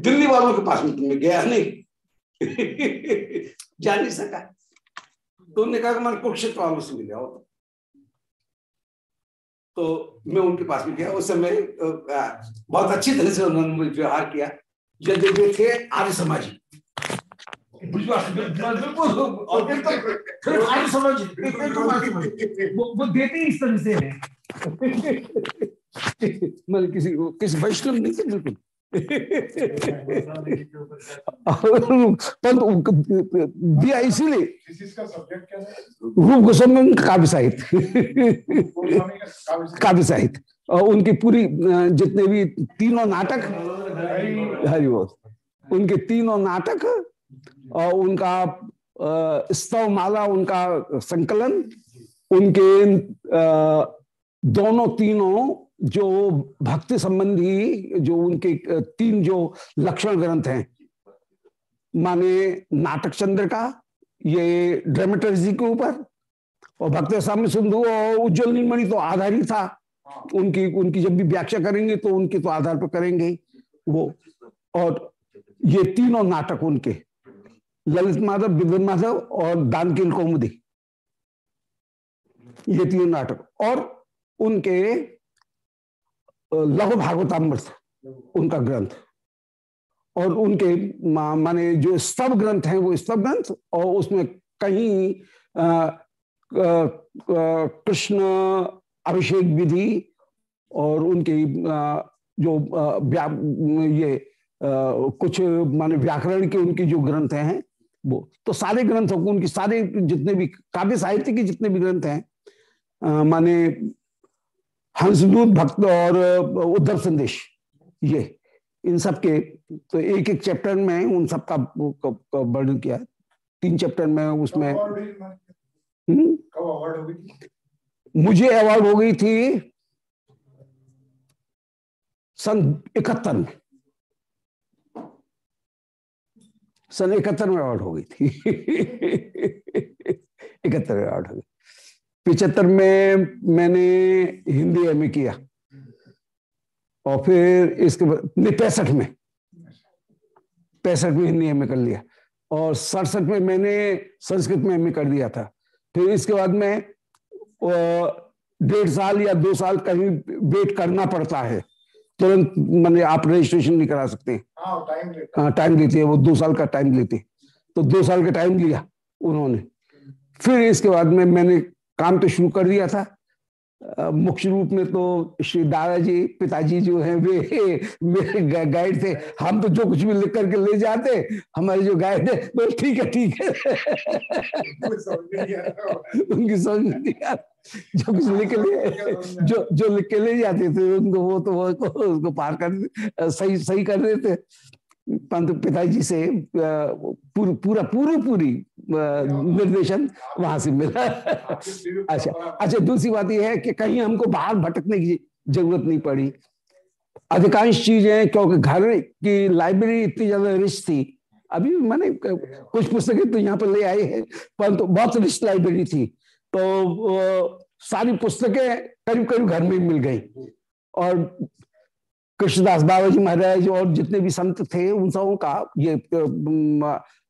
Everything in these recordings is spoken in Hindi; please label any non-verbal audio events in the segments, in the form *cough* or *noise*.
दिल्ली वालों के पास में तुम्हें गया नहीं। जा नहीं सका। तो उन्होंने कहा कि मैं कुरुक्षेत्र वालों से मिल जाओ तो मैं उनके पास में गया। उस समय बहुत अच्छी तरह से उन्होंने व्यवहार किया। यदि थे आर्य समाजी। वो देते इस तरह से है। *laughs* मतलब किसी किसी वैष्णव नहीं थे बिल्कुल। दिया इसीलिए रूप गोस्वामी काव्य साहित्य। काव्य साहित्य। और उनकी पूरी जितने भी तीनों नाटक, हरि उनके तीनों नाटक और उनका स्तव माला उनका संकलन, उनके दोनों तीनों जो भक्ति संबंधी जो उनके तीन जो लक्षण ग्रंथ हैं, माने नाटक चंद्र का, ये ड्रामेटर्जी के ऊपर, और भक्त साम्य सिंधु और उज्जवल नीलमणि तो आधार ही था। उनकी उनकी जब भी व्याख्या करेंगे तो उनके तो आधार पर करेंगे वो। और ये तीनों नाटक उनके, ललित माधव, विद्वन माधव और दानकिल कौमुदी। ये तीन नाटक। और उनके लघु भागवतामृत, उनका ग्रंथ। और उनके माने जो स्तव ग्रंथ हैं, वो स्तव ग्रंथ, और उसमें कहीं कृष्ण, अभिषेक विधि, और उनके जो ये कुछ माने व्याकरण के उनके जो ग्रंथ हैं, वो। तो सारे ग्रंथों को, उनकी सारे जितने भी काव्य साहित्य के जितने भी ग्रंथ हैं माने हंसदूत भक्त और उद्धव संदेश। ये इन सब के तो एक एक चैप्टर में उन सब का वर्णन किया। तीन चैप्टर में उसमें हम्म? मुझे अवार्ड हो गई थी सन इकहत्तर में। सन इकहत्तर में अवार्ड हो गई थी। *laughs* इकहत्तर में अवार्ड हो गई। पिछहत्तर में मैंने हिंदी एमए किया। और फिर इसके बाद पैंसठ में। पैंसठ में हिंदी एम कर लिया। और सड़सठ में मैंने संस्कृत में एमए कर दिया था। फिर इसके बाद में डेढ़ साल या दो साल कहीं वेट करना पड़ता है। तुरंत मैंने आप रजिस्ट्रेशन नहीं करा सकते। हाँ टाइम लेते हैं। वो दो साल का टाइम लेते तो दो साल का टाइम लिया उन्होंने। फिर इसके बाद में मैंने काम तो शुरू कर दिया था। मुख्य रूप में तो श्री दादाजी पिताजी जो हैं वे मेरे गाइड थे। हम तो जो कुछ भी लिख करके ले जाते हमारे जो गाइड थे तो ठीक है ठीक है। उनकी समझ नहीं आ जो कुछ लिख के लिए जो जो लिख के ले जाते थे उनको वो तो वो उसको पार कर सही सही कर देते। पंत पिताजी से पूरा पूरा, पूरी पूरी निर्देशन वहाँ से मिला। अच्छा अच्छा दूसरी बात यह है कि कहीं हमको बाहर भटकने की ज़रूरत नहीं पड़ी। अधिकांश चीज़ें क्योंकि घर की लाइब्रेरी इतनी ज़्यादा रिच थी। अभी मैंने कुछ पुस्तकें तो यहाँ पर ले आए हैं, परंतु तो बहुत रिच लाइब्रेरी थी। तो सारी पुस्तकें करीब करीब घर में मिल गई। और कृष्णदास बाबा जी महाराज और जितने भी संत थे उन सबों का ये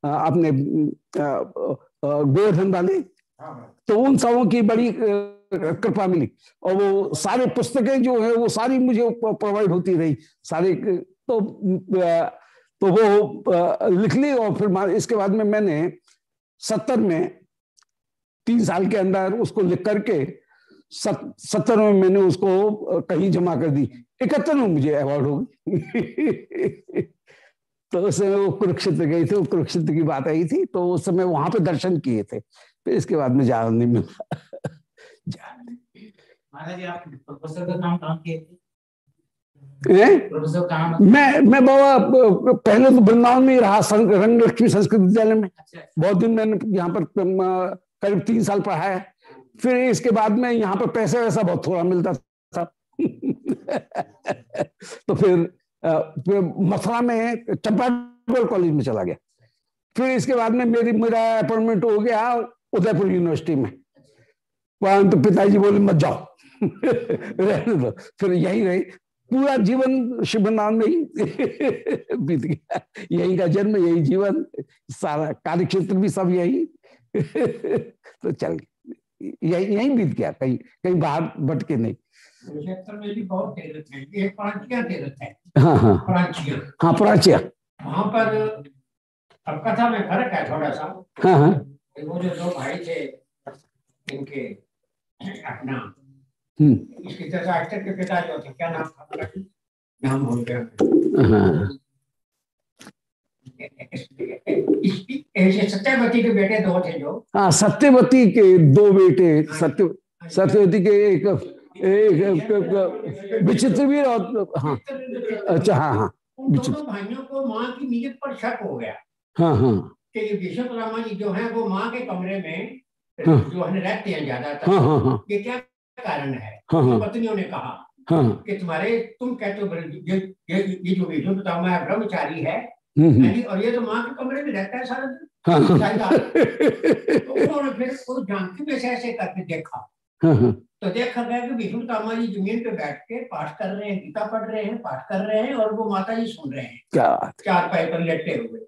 अपने गोवर्धन वाले तो उन सबों की बड़ी कृपा मिली। और वो सारे पुस्तकें जो है वो सारी मुझे प्रोवाइड होती रही। सारे तो तो वो लिख ली और फिर इसके बाद में मैंने सत्तर में तीन साल के अंदर उसको लिख करके सत्तर में मैंने उसको कहीं जमा कर दी। इकहत्तर में मुझे अवार्ड हो गई। *laughs* तो उस समय वो कुरुक्षेत्र गई थी कुरुक्षेत्र की बात आई थी तो उस समय वहाँ पे दर्शन किए थे। फिर इसके बाद में जा नहीं मिला। *laughs* मैं मैं बाबा पहले तो वृंदावन में ही रहा रंग लक्ष्मी संस्कृत विद्यालय में। अच्छा। बहुत दिन मैंने यहाँ पर करीब तीन साल पढ़ा है फिर इसके बाद में यहाँ पर पैसे वैसा बहुत थोड़ा मिलता था *laughs* तो फिर फिर मथुरा में चंपागढ़ कॉलेज में चला गया। फिर इसके बाद में मेरी, मेरा अपॉइंटमेंट हो गया उदयपुर यूनिवर्सिटी में। परंतु पिताजी बोले, मत जाओ। *laughs* रहने दो। फिर यही रही। पूरा जीवन शिवनाम में ही *laughs* बीत गया। यही का जन्म, यही जीवन, सारा कार्य क्षेत्र भी सब यही। तो चल, यही यही बीत गया। कहीं कहीं बाहर भटके नहीं। में भी बहुत तीर्थ है। तीर्थ है। हाँ हाँ। हाँ प्राच्या वहाँ पर अब कथा में फ़र्क है थोड़ा सा हाँ हाँ। वो जो दो भाई थे इनके अपना हम्म। इसके धृतराष्ट्र के पिता जो थे। क्या नाम था नाम भूल गया हाँ। ऐसे सत्यवती के बेटे दो थे जो। हाँ सत्यवती के दो बेटे सत्य सत्यवती के एक विचित्र भी और हाँ। अच्छा हाँ हाँ। विचित्र। भाइयों को माँ की नीयत पर शक हो गया। हाँ हाँ। कि ये रामा जी जो है वो माँ के कमरे में हाँ। जो है रहते हैं ज़्यादातर। हाँ हाँ हाँ। ये क्या कारण है? हाँ हाँ। पत्नियों ने कहा हाँ कि तुम्हारे तुम कहते हो ये ये ये जो विष्णु पितामह है ब्रह्मचारी है। हम्म, हम्म, और ये तो माँ के कमरे में रहता है सारा दिन। हाँ *laughs* तो उन्होंने फिर उस जानकी में से ऐसे करके देखा। तो देखा गया कि विष्णु पितामह जी ज़मीन पे बैठ के पाठ कर रहे हैं गीता पढ़ रहे हैं पाठ कर रहे हैं और वो माता जी सुन रहे हैं। क्या चार पाए पर लेटे हुए।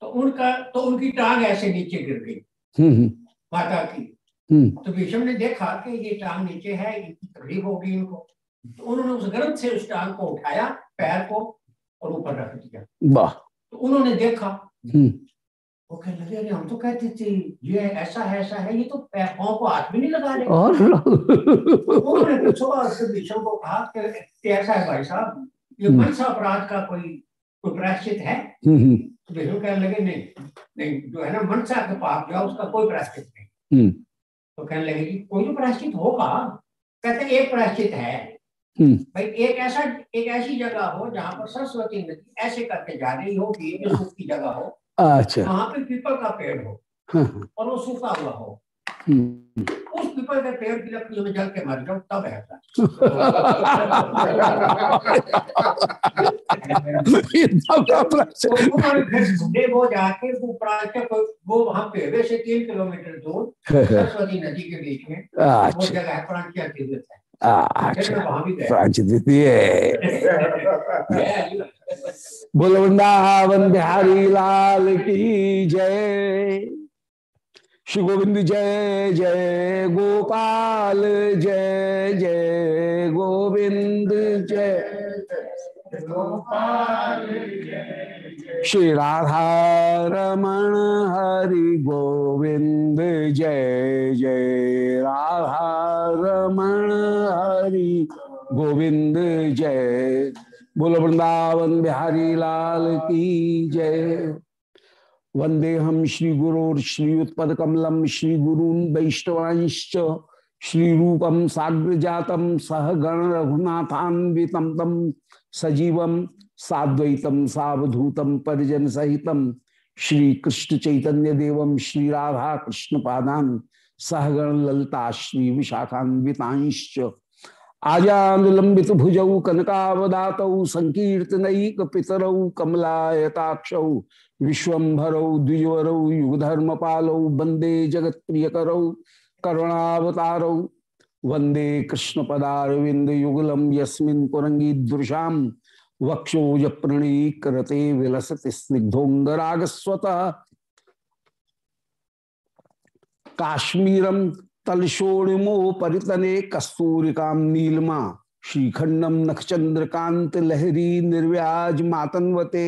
तो उनका तो उनकी टांग ऐसे नीचे गिर गई हम्म हम्म, माता की। हम्म। तो भीष्म ने देखा कि ये टांग नीचे है इनकी तकलीफ़ होगी इनको। तो उन्होंने उस गर्भ से उस टांग को उठाया पैर को और ऊपर रख दिया। वाह। तो उन्होंने देखा वो कहने लगे अरे हम तो कहते थे ये ऐसा है ऐसा है ये तो पैर को हाथ भी नहीं लगा रहे। और उन्होंने पूछा और को कहा कि कि ऐसा है भाई साहब ये हम्म। मनसा अपराध का कोई कोई प्रायश्चित है? हम्म हम्म, तो भीष्म कहने लगे नहीं नहीं जो है ना मनसा के पाप जो है उसका कोई प्रायश्चित नहीं। हम्म। तो कहने लगे कि कोई तो प्रायश्चित होगा? कहते हैं, एक प्रायश्चित है। हम्म। भाई एक ऐसा एक ऐसी जगह हो जहाँ पर सरस्वती नदी ऐसे करके जा रही हो कि जो सूखी जगह हो। अच्छा। वहाँ पे पीपल का पेड़ हो हाँ हाँ, और वो सूखा हुआ हो। हम्म, उस पीपल के पेड़ की लकड़ियों में जल के मर जाओ तब है ये तो वो जाके वो प्राच्य को वो वहाँ पेड़े से तीन किलोमीटर दूर सरस्वती नदी के बीच में वो अच्छा। जगह है तीर्थ है। फिर अच्छा मैं वहाँ भी गया प्राचीन है बोल, वृंदावन बिहारी लाल की जय। श्री गोविंद जय जय गोपाल जय जय गोविंद जय। श्री राधा रमण हरि गोविंद जय जय। राधा रमण हरि गोविंद जय। बोलो वृंदावन बिहारी लाल की जय। वंदे हम श्री गुरोर श्री उत्पद कमलम श्री गुरून वैष्णवांश्च श्री रूपम साग्र जातम सह गण रघुनाथान्वितम तम सजीवम साद्वैतम सावधूतम परिजन सहितम श्री कृष्ण चैतन्य देवम श्री राधा कृष्ण पादान सहगण ललिता श्री विशाखान्वितांश्च आजानुलंबित भुजौ कनकावदातौ संकीर्तनैक पितरौ कमलायताक्षौ विश्वम्भरौ द्विजवरौ युगधर्म पालौ वंदे जगत प्रियकरौ करुणावतारौ वंदे कृष्ण पदारविंद युगलम यस्मिन् कुरंगी दृशाम वक्षोज प्रणीकृते विलसति स्निग्धोंगरागस्वतः काश्मीरम तलशोणिमो परितने कस्तूरिकाम नीलमा श्रीखंडम नखचंद्रकांत लहरी निर्व्याज मातन्वते।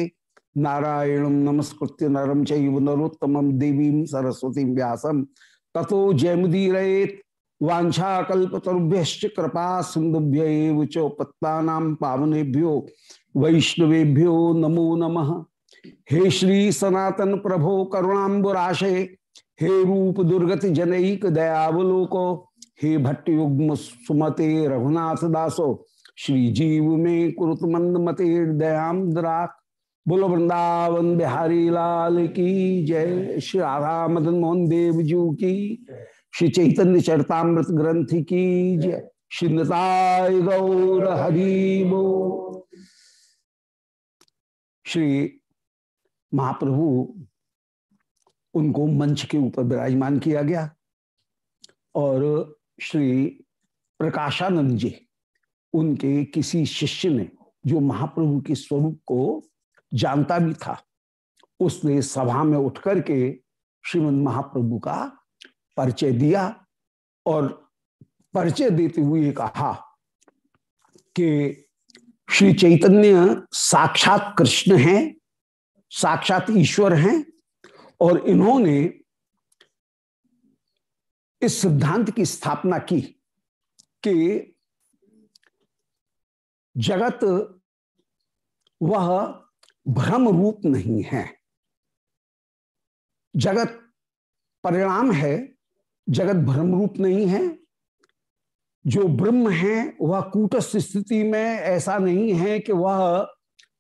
नारायणं नमस्कृत्य नरम चैव देवीं सरस्वतीं व्यासं। ततो जयमुदीरयेत्। वाञ्छाकल्पतरुभ्यश्च कृपा च पत्तानां पावनेभ्यो वैष्णवेभ्यो नमो नमः। हे श्री सनातन प्रभो करुणाबुराशे हे रूप दुर्गत जनैक दयावलोको, हे भट्ट युग्म सुमते रघुनाथ दासो, श्री जीव में कुरुत मंद मते दयाम द्राक बोलो वृंदावन बिहारी लाल की जय। श्री राधा मदन मोहन देव जी की श्री चैतन्य चरतामृत ग्रंथ की जय। श्री निताय गौर हरिबो श्री महाप्रभु, उनको मंच के ऊपर विराजमान किया गया। और श्री प्रकाशानंद जी, उनके किसी शिष्य ने, जो महाप्रभु के स्वरूप को जानता भी था, उसने सभा में उठ करके श्रीमद महाप्रभु का परिचय दिया और परिचय देते हुए कहा कि श्री चैतन्य साक्षात कृष्ण हैं, साक्षात ईश्वर हैं और इन्होंने इस सिद्धांत की स्थापना की कि जगत वह भ्रम रूप नहीं है। जगत परिणाम है जगत भ्रम रूप नहीं है। जो ब्रह्म है, वह कूटस्थ स्थिति में ऐसा नहीं है कि वह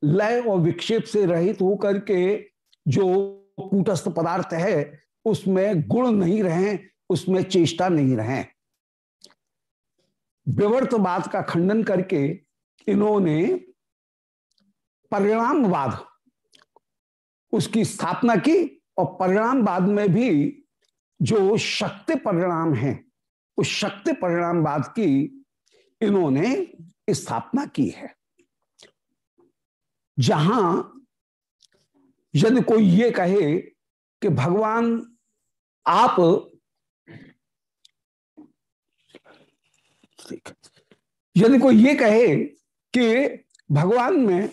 लय और विक्षेप से रहित होकर के जो कूटस्थ पदार्थ है, उसमें गुण नहीं रहे, उसमें चेष्टा नहीं रहे। विवर्तवाद का खंडन करके इन्होंने परिणामवाद उसकी स्थापना की और परिणामवाद में भी जो शक्ति परिणाम है, उस शक्ति परिणामवाद की इन्होंने स्थापना की है। जहाँ यदि कोई ये कहे कि भगवान, आप यदि कोई ये कहे कि भगवान में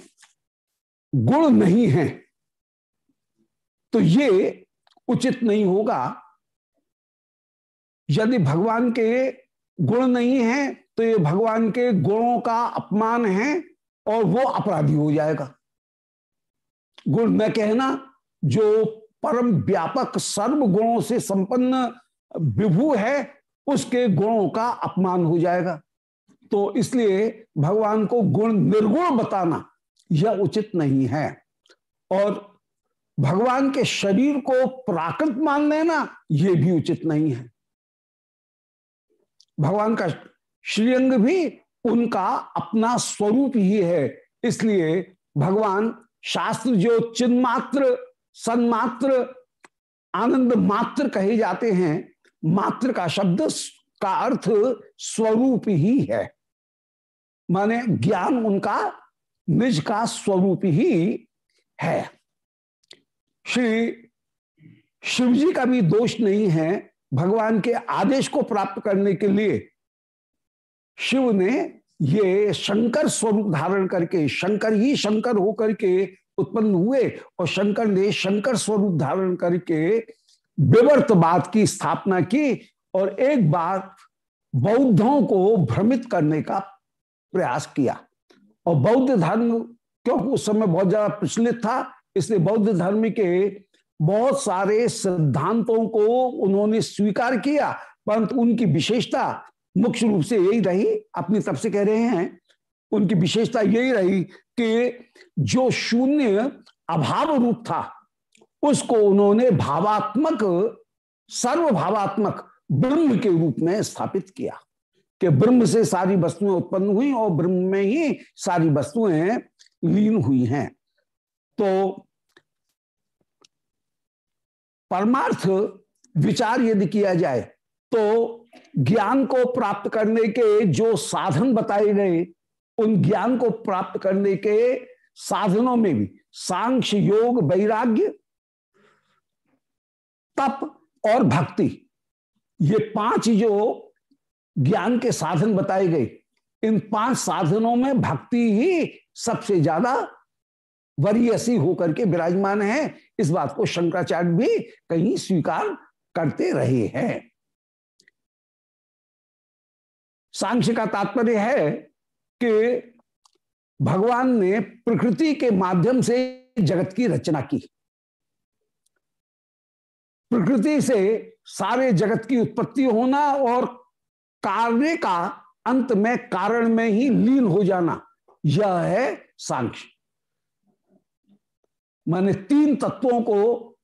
गुण नहीं है तो ये उचित नहीं होगा यदि भगवान के गुण नहीं है तो ये भगवान के गुणों का अपमान है और वो अपराधी हो जाएगा। गुण न कहना, जो परम व्यापक सर्व गुणों से संपन्न विभू है, उसके गुणों का अपमान हो जाएगा। तो इसलिए भगवान को गुण निर्गुण बताना, यह उचित नहीं है। और भगवान के शरीर को प्राकृत मान लेना यह भी उचित नहीं है। भगवान का श्रीअंग भी उनका अपना स्वरूप ही है। इसलिए भगवान शास्त्र जो चिन्मात्र, सन्मात्र, आनंद मात्र कहे जाते हैं, मात्र का शब्द का अर्थ स्वरूप ही है। माने ज्ञान उनका निज का स्वरूप ही है। श्री शिव जी का भी दोष नहीं है भगवान के आदेश को प्राप्त करने के लिए शिव ने ये शंकर स्वरूप धारण करके, शंकर ही शंकर होकर के उत्पन्न हुए और शंकर ने शंकर स्वरूप धारण करके विवर्तवाद की स्थापना की और एक बार बौद्धों को भ्रमित करने का प्रयास किया। और बौद्ध धर्म, क्योंकि उस समय बहुत ज़्यादा प्रचलित था, इसलिए बौद्ध धर्म के बहुत सारे सिद्धांतों को उन्होंने स्वीकार किया, परंतु उनकी विशेषता मुख्य रूप से यही रही, अपनी तरफ़ से कह रहे हैं, उनकी विशेषता यही रही कि जो शून्य अभाव रूप था, उसको उन्होंने भावात्मक, सर्वभावात्मक ब्रह्म के रूप में स्थापित किया कि ब्रह्म से सारी वस्तुएँ उत्पन्न हुई और ब्रह्म में ही सारी वस्तुएँ लीन हुई हैं। तो परमार्थ विचार यदि किया जाए तो ज्ञान को प्राप्त करने के जो साधन बताए गए, उन ज्ञान को प्राप्त करने के साधनों में भी, सांख्य योग, वैराग्य, तप और भक्ति, ये पाँच जो ज्ञान के साधन बताए गए, इन पाँच साधनों में भक्ति ही सबसे ज़्यादा वरीयसी होकर के विराजमान है। इस बात को शंकराचार्य भी कहीं स्वीकार करते रहे हैं। सांख्य का तात्पर्य है कि भगवान ने प्रकृति के माध्यम से जगत की रचना की। प्रकृति से सारे जगत की उत्पत्ति होना और कार्य का अंत में, कारण में ही लीन हो जाना, यह है सांख्य। माने तीन तत्वों को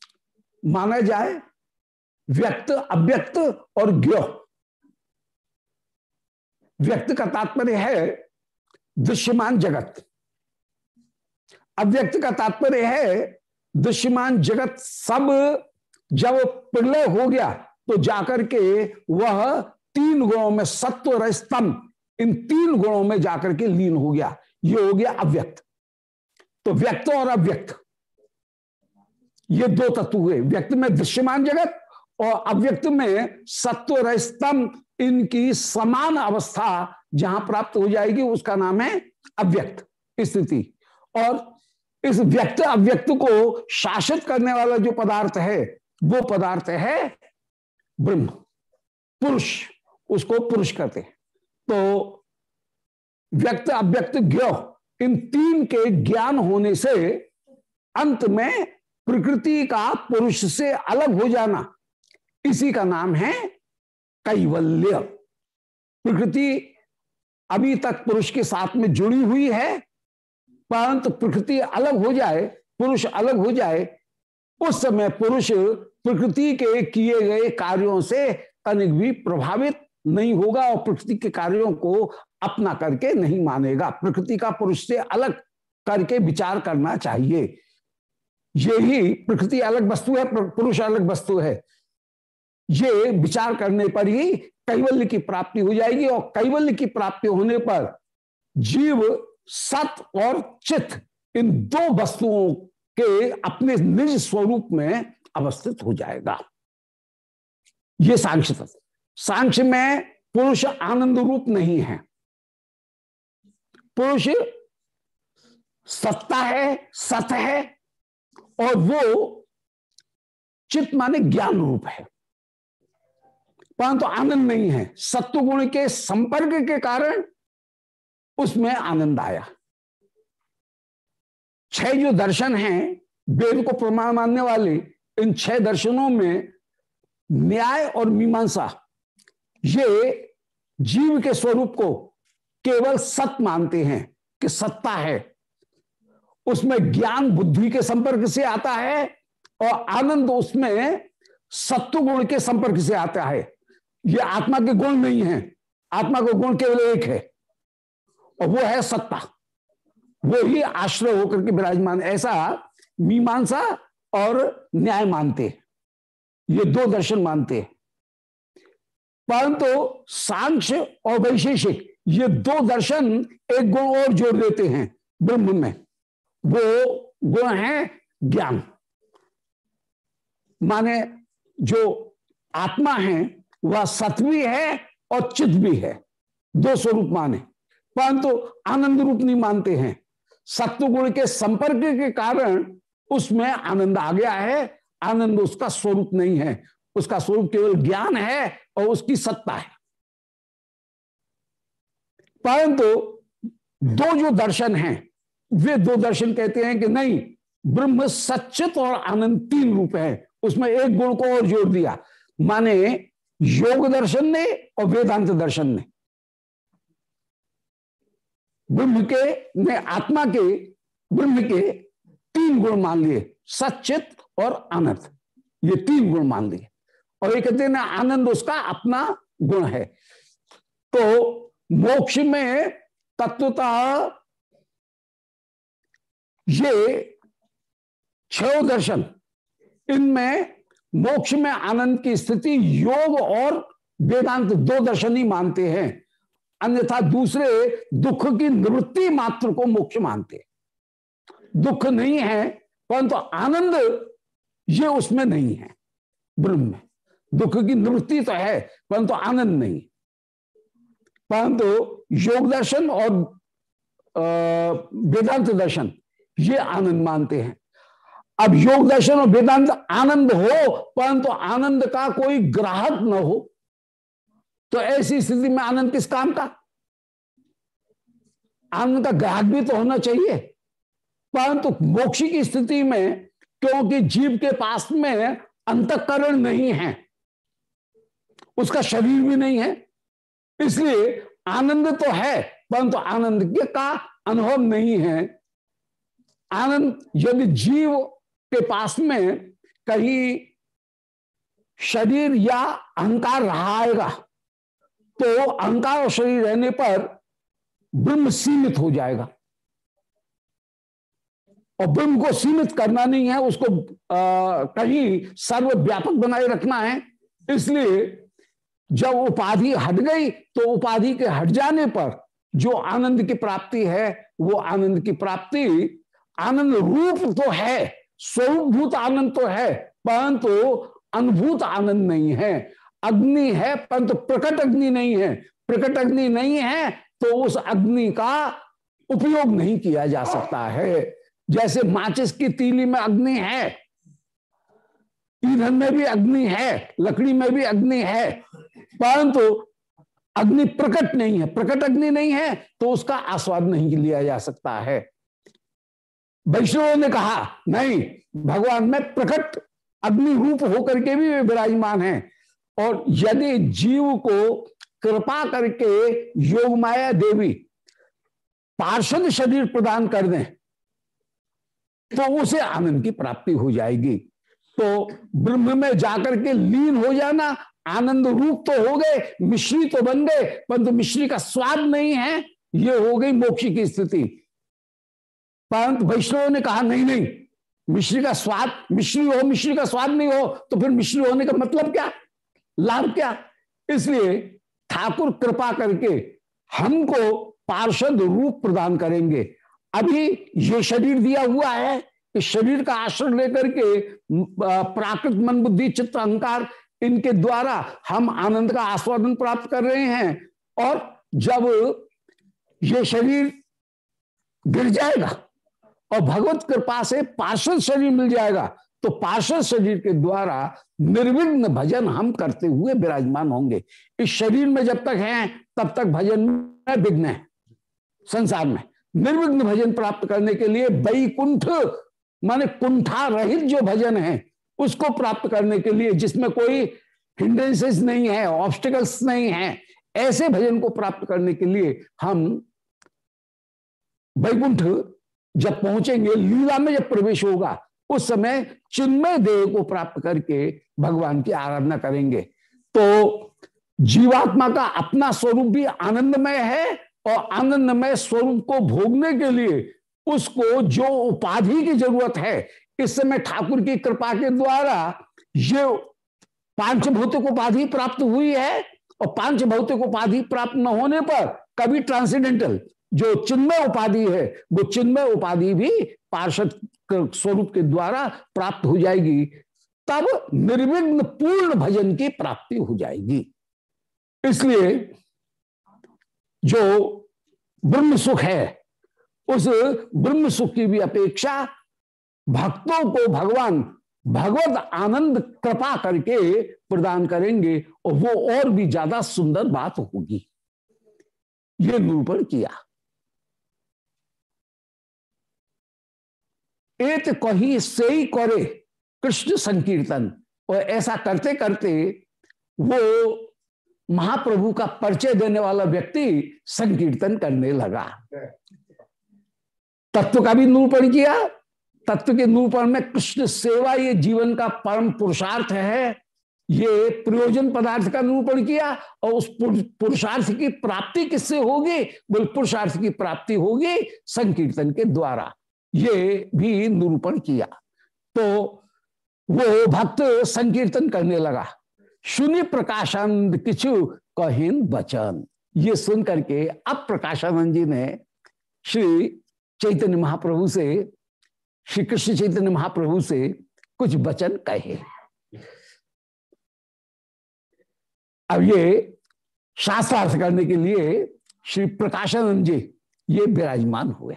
माना जाए, व्यक्त, अव्यक्त और ज्ञ व्यक्त का तात्पर्य है दृश्यमान जगत। अव्यक्त का तात्पर्य है दृश्यमान जगत सब जब प्रलय हो गया तो जाकर के वह तीन गुणों में सत्व रस्तम इन तीन गुणों में जाकर के लीन हो गया। ये हो गया अव्यक्त। तो व्यक्त और अव्यक्त। ये दो तत्व हुए, व्यक्त में दृश्यमान जगत और अव्यक्त में सत्व रस्तम इनकी समान अवस्था जहाँ प्राप्त हो जाएगी, उसका नाम है अव्यक्त स्थिति। और इस व्यक्त अव्यक्त को शासित करने वाला जो पदार्थ है, वो पदार्थ है ब्रह्म। पुरुष, उसको पुरुष कहते हैं। तो व्यक्त, अव्यक्त, ज्ञ, इन तीन के ज्ञान होने से अंत में प्रकृति का पुरुष से अलग हो जाना। इसी का नाम है कैवल्य। प्रकृति अभी तक पुरुष के साथ में जुड़ी हुई है, परंतु प्रकृति अलग हो जाए, पुरुष अलग हो जाए, उस समय पुरुष प्रकृति के किए गए कार्यों से कनिक भी प्रभावित नहीं होगा और प्रकृति के कार्यों को अपना करके नहीं मानेगा। प्रकृति का पुरुष से अलग करके विचार करना चाहिए। यही प्रकृति अलग वस्तु है पुरुष अलग वस्तु है। ये विचार करने पर ही कैवल्य की प्राप्ति हो जाएगी और कैवल्य की प्राप्ति होने पर जीव, सत और चित इन दो वस्तुओं के अपने निज स्वरूप में अवस्थित हो जाएगा। ये सांख्य तत्व। में पुरुष आनंद रूप नहीं है। पुरुष सत्ता है, सत है और वो चित्त माने ज्ञान रूप है। परंतु तो आनंद नहीं है। सत्व गुण के संपर्क के कारण उसमें आनंद आया। छह जो दर्शन हैं, वेद को प्रमाण मानने वाले, इन छह दर्शनों में न्याय और मीमांसा, ये जीव के स्वरूप को केवल सत मानते हैं कि सत्ता है। उसमें ज्ञान बुद्धि के संपर्क से आता है और आनंद उसमें सत्व गुण के संपर्क से आता है। ये आत्मा के गुण नहीं है। आत्मा का गुण केवल एक है और वो है सत्ता। वो ही आश्रय होकर के विराजमान ऐसा मीमांसा और न्याय मानते ये दो दर्शन मानते परंतु सांख्य और वैशेषिक ये दो दर्शन एक गुण और जोड़ देते हैं ब्रह्म में। वो गुण है ज्ञान। माने जो आत्मा है, वह सत भी है और चित भी है। दो स्वरूप माने। परंतु तो आनंद रूप नहीं मानते हैं। सत्व गुण के संपर्क के कारण उसमें आनंद आ गया है। आनंद उसका स्वरूप नहीं है। उसका स्वरूप केवल ज्ञान है और उसकी सत्ता है। परंतु दो जो दर्शन हैं वे दो दर्शन कहते हैं कि नहीं, ब्रह्म सचित और आनंद तीन रूप है। उसमें एक गुण को और जोड़ दिया। माने योग दर्शन ने और वेदांत दर्शन ने। ब्रह्म के ने आत्मा के, ब्रह्म के तीन गुण मान लिए सचित और आनंद ये तीन गुण मान लिए। और ये कहते ना, आनंद उसका अपना गुण है। तो मोक्ष में तत्वतः ये छह दर्शन, इनमें मोक्ष में आनंद की स्थिति, योग और वेदांत दो दर्शन ही मानते हैं। अन्यथा दूसरे दुख की निवृत्ति मात्र को मोक्ष मानते हैं। दुख नहीं है, परंतु तो आनंद ये उसमें नहीं है, ब्रह्म में। दुख की निवृत्ति तो है, परंतु तो आनंद नहीं। परंतु योग दर्शन और वेदांत दर्शन ये आनंद मानते हैं। अब योग दर्शन और वेदांत आनंद हो, परंतु आनंद का कोई ग्राहक न हो तो ऐसी स्थिति में आनंद किस काम का? आनंद का ग्राहक भी तो होना चाहिए। परंतु मोक्ष की स्थिति में, क्योंकि जीव के पास में अंतकरण नहीं है, उसका शरीर भी नहीं है, इसलिए आनंद तो है, परंतु तो आनंद का अनुभव नहीं है। आनंद यदि जीव के पास में कहीं शरीर या अहंकार रहा तो अहंकार और शरीर रहने पर ब्रह्म सीमित हो जाएगा। और ब्रह्म को सीमित करना नहीं है उसको आ, कहीं सर्वव्यापक बनाए रखना है। इसलिए जब उपाधि हट गई तो उपाधि के हट जाने पर जो आनंद की प्राप्ति है वो आनंद की प्राप्ति आनंद रूप तो है, स्वरूपभूत आनंद तो है, परंतु तो अनुभूत आनंद नहीं है। अग्नि है, परंतु तो प्रकट अग्नि नहीं है। प्रकट अग्नि नहीं है तो उस अग्नि का उपयोग नहीं किया जा सकता है। जैसे माचिस की तीली में अग्नि है, ईंधन में भी अग्नि है, लकड़ी में भी अग्नि है, परंतु तो अग्नि प्रकट नहीं है। प्रकट अग्नि नहीं है तो उसका आस्वाद नहीं लिया जा सकता है। वैष्णव ने कहा, नहीं, भगवान, में प्रकट अग्नि रूप होकर के भी वे विराजमान है। और यदि जीव को कृपा करके योग माया देवी पार्षद शरीर प्रदान कर दें तो उसे आनंद की प्राप्ति हो जाएगी। तो ब्रह्म में जाकर के लीन हो जाना, आनंद रूप तो हो गए, मिश्री तो बन गए, परंतु मिश्री का स्वाद नहीं है, ये हो गई मोक्ष की स्थिति। परंतु वैष्णव ने कहा, नहीं नहीं, मिश्री का स्वाद, मिश्री हो, मिश्री का स्वाद नहीं हो तो फिर मिश्री होने का मतलब क्या? लाभ क्या? इसलिए ठाकुर कृपा करके हमको पार्षद रूप प्रदान करेंगे। अभी ये शरीर दिया हुआ है, इस शरीर का आश्रय लेकर के प्राकृत मन बुद्धि चित्त, अहंकार, इनके द्वारा हम आनंद का आस्वादन प्राप्त कर रहे हैं। और जब ये शरीर गिर जाएगा और भगवत कृपा से पार्षद शरीर मिल जाएगा। तो पार्षद शरीर के द्वारा निर्विघ्न भजन हम करते हुए विराजमान होंगे। इस शरीर में जब तक हैं, तब तक भजन में विघ्न है। संसार में निर्विघ्न भजन प्राप्त करने के लिए बैकुंठ माने कुंठा रहित जो भजन है, उसको प्राप्त करने के लिए जिसमें कोई हिंड्रेंसेस नहीं है ऑब्स्टिकल्स नहीं है, ऐसे भजन को प्राप्त करने के लिए हम वैकुंठ जब पहुँचेंगे, लीला में जब प्रवेश होगा, उस समय चिन्मय देह को प्राप्त करके भगवान की आराधना करेंगे। तो जीवात्मा का अपना स्वरूप भी आनंदमय है और आनंदमय स्वरूप को भोगने के लिए उसको जो उपाधि की ज़रूरत है, इस समय ठाकुर की कृपा के द्वारा ये पाँच भौतिक उपाधि प्राप्त हुई है और पाँच भौतिक उपाधि प्राप्त न होने पर कभी ट्रांसीडेंटल जो चिन्मय उपाधि है, वो चिन्मय उपाधि भी पार्षद स्वरूप के द्वारा प्राप्त हो जाएगी। तब निर्विघ्न पूर्ण भजन की प्राप्ति हो जाएगी। इसलिए जो ब्रह्म सुख है, उस ब्रह्म सुख की भी अपेक्षा भक्तों को भगवान भगवत आनंद कृपा करके प्रदान करेंगे और वो और भी ज़्यादा सुंदर बात होगी। ये निरूपण किया। एक कही से ही करे कृष्ण संकीर्तन। और ऐसा करते करते वो महाप्रभु का परिचय देने वाला व्यक्ति संकीर्तन करने लगा। तत्व का भी निरूपण किया। तत्व के निरूपण में कृष्ण सेवा, ये जीवन का परम पुरुषार्थ है। ये प्रयोजन पदार्थ का निरूपण किया और उस पुरुषार्थ की प्राप्ति किससे होगी? बोल, पुरुषार्थ की प्राप्ति होगी संकीर्तन के द्वारा। ये भी निरूपण किया। तो वो भक्त संकीर्तन करने लगा। शून्य प्रकाशानंद, किचु कहीन बचन? ये सुन करके अब प्रकाशानंद जी ने श्री चैतन्य महाप्रभु से, श्री कृष्ण चैतन्य महाप्रभु से कुछ वचन कहे। अब ये शास्त्रार्थ करने के लिए श्री प्रकाशानंद जी ये विराजमान हुए।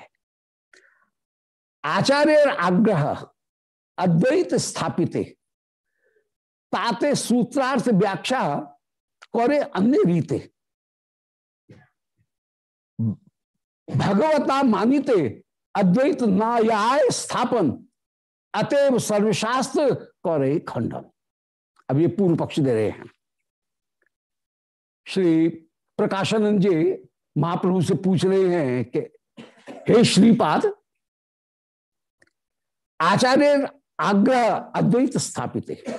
आचार्य आग्रह, अद्वैत स्थापित ताते सूत्रार्थ व्याख्या करे अन्य रीते। भगवता मानिते, अद्वैत नायाय स्थापन, अतएव सर्वशास्त्र करे खंडन। अब ये पूर्व पक्ष दे रहे हैं। श्री प्रकाशानंद जी महाप्रभु से पूछ रहे हैं कि, हे श्रीपाद आचार्य आग्रह अद्वैत स्थापित है।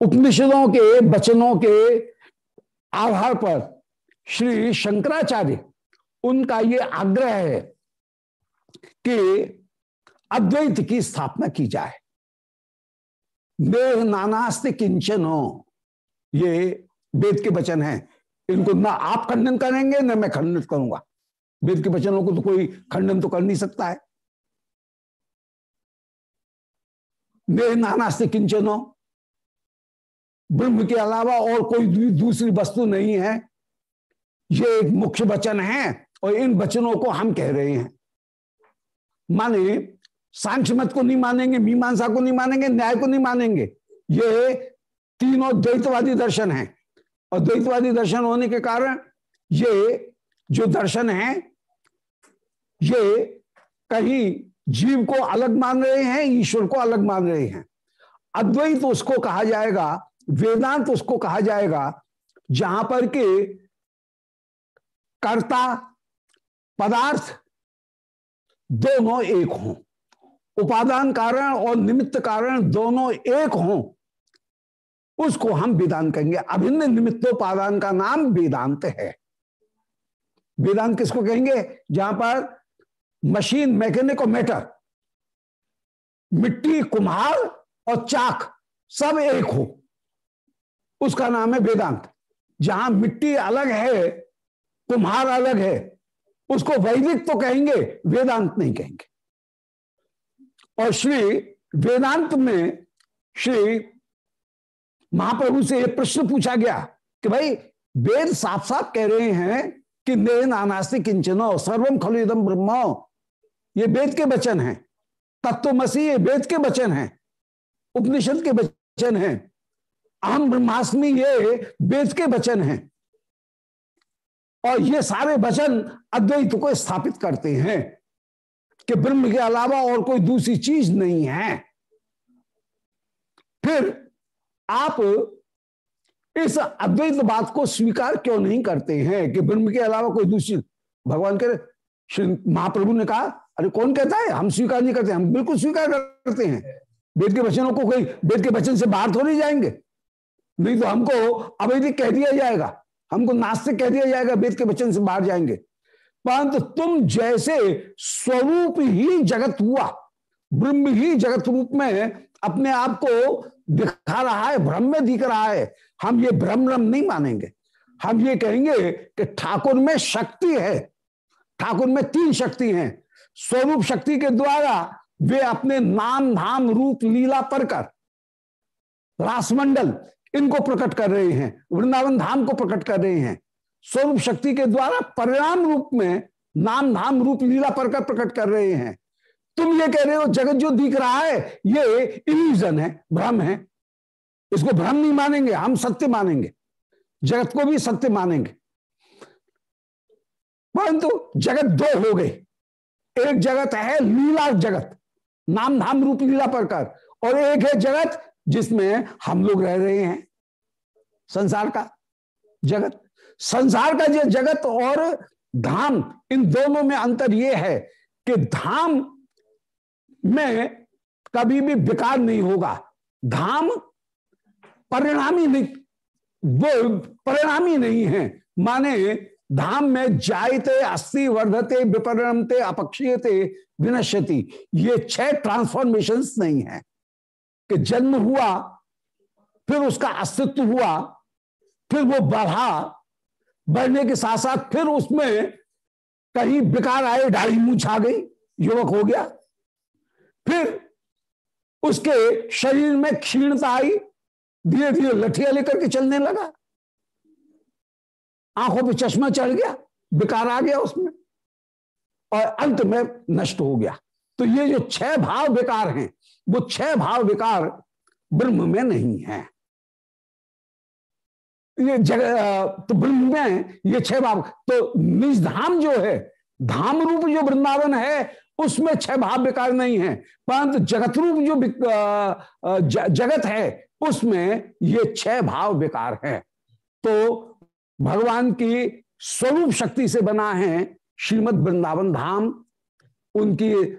उपनिषदों के, वचनों के आधार पर श्री शंकराचार्य, उनका ये आग्रह है कि अद्वैत की स्थापना की जाए। देह नानास्ते किंचन हो। ये वेद के वचन हैं। इनको ना आप खंडन करेंगे, ना मैं खंडित करूँगा। वेद के वचनों को तो कोई खंडन तो कर नहीं सकता है। मे नानास्ते किंचनो ब्रह्म के अलावा और कोई दूसरी वस्तु नहीं है। ये एक मुख्य वचन है और इन वचनों को हम कह रहे हैं। माने सांख्य मत को नहीं मानेंगे, मीमांसा को नहीं मानेंगे, न्याय को नहीं मानेंगे। ये तीनों द्वैतवादी दर्शन है। और द्वैतवादी दर्शन होने के कारण ये जो दर्शन है, ये कहीं जीव को अलग मान रहे हैं, ईश्वर को अलग मान रहे हैं। अद्वैत उसको कहा जाएगा, वेदांत उसको कहा जाएगा, जहाँ पर के कर्ता, पदार्थ दोनों एक हों। उपादान कारण और निमित्त कारण दोनों एक हों, उसको हम वेदांत कहेंगे। अभिन्न निमित्तोपादान का नाम वेदांत है। वेदांत किसको कहेंगे? जहाँ पर मशीन मैकेनिक और मैटर। मिट्टी, कुम्हार और चाक, सब एक हो। उसका नाम है वेदांत। जहाँ मिट्टी अलग है, कुम्हार अलग है, उसको वैदिक तो कहेंगे, वेदांत नहीं कहेंगे। और श्री वेदांत में श्री महाप्रभु से यह प्रश्न पूछा गया कि भाई, वेद साफ़ साफ़ कह रहे हैं कि ने नानास्ति किंचनो सर्वम खलु इदम ब्रह्म। ये वेद के वचन हैं। तत्वमसी ये वेद के वचन हैं। उपनिषद के वचन हैं। अहम ब्रह्मास्मि ये वेद के वचन हैं। और ये सारे वचन अद्वैत को स्थापित करते हैं कि ब्रह्म के अलावा और कोई दूसरी चीज़ नहीं है। फिर आप इस अद्वैत बात को स्वीकार क्यों नहीं करते हैं कि ब्रह्म के अलावा कोई दूसरी भगवान के महाप्रभु ने कहा अरे कौन कहता है? हम स्वीकार नहीं करते, हम बिल्कुल स्वीकार करते हैं। वेद के वचनों को कोई, वेद के वचन से बाहर थोड़ी जाएँगे। नहीं तो हमको अवैधिक कह दिया जाएगा। हमको नास्तिक कह दिया जाएगा, वेद के वचन से बाहर जाएँगे। परंतु तुम जैसे स्वरूप ही जगत हुआ, ब्रह्म ही जगत रूप में अपने आप को दिखा रहा है, भ्रम में दिख रहा है, हम ये भ्रम भ्रम नहीं मानेंगे। हम ये कहेंगे कि ठाकुर में शक्ति है, ठाकुर में तीन शक्ति हैं। स्वरूप शक्ति के द्वारा वे अपने नाम धाम रूप लीला पर कर रासमंडल इनको प्रकट कर रहे हैं, वृंदावन धाम को प्रकट कर रहे हैं, स्वरूप शक्ति के द्वारा परिणाम रूप में नाम धाम रूप लीला पर कर प्रकट कर रहे हैं। तुम ये कह रहे हो, जगत जो दिख रहा है, ये इल्यूजन है, भ्रम है। इसको भ्रम नहीं मानेंगे, हम सत्य मानेंगे, जगत को भी सत्य मानेंगे। परंतु जगत दो हो गए। एक जगत है लीला जगत नाम धाम रूप लीला प्रकार। और एक है जगत जिसमें हम लोग रह रहे हैं, संसार का जगत। संसार का जो जगत और धाम, इन दोनों में अंतर यह है कि धाम में कभी भी विकार नहीं होगा। धाम परिणामी नहीं, वो परिणामी नहीं है। माने धाम में जायते अस्थि वर्धते विपरिणमते अपक्षीयते, विनश्यति। ये छह ट्रांसफॉर्मेशन नहीं है। कि जन्म हुआ, फिर उसका अस्तित्व हुआ, फिर वो बढ़ा, बढ़ने के साथ साथ फिर उसमें कहीं बिकार आए डाढ़ी मुँह छा गई, युवक हो गया। फिर उसके शरीर में क्षीणता आई धीरे धीरे लठिया लेकर के चलने लगा। आँखों पे चश्मा चढ़ गया बेकार आ गया उसमें। और अंत में नष्ट हो गया। तो ये जो छह भाव विकार हैं, वो छह भाव विकार ब्रह्म में नहीं है। ये जगह तो ब्रह्म में ये छह भाव तो निज धाम जो है, धाम रूप जो वृंदावन है, उसमें छह भाव विकार नहीं है। परंतु जगत रूप जो, जगत है, उसमें ये छह भाव विकार है। तो भगवान की स्वरूप शक्ति से बना है श्रीमद वृंदावन धाम। उनकी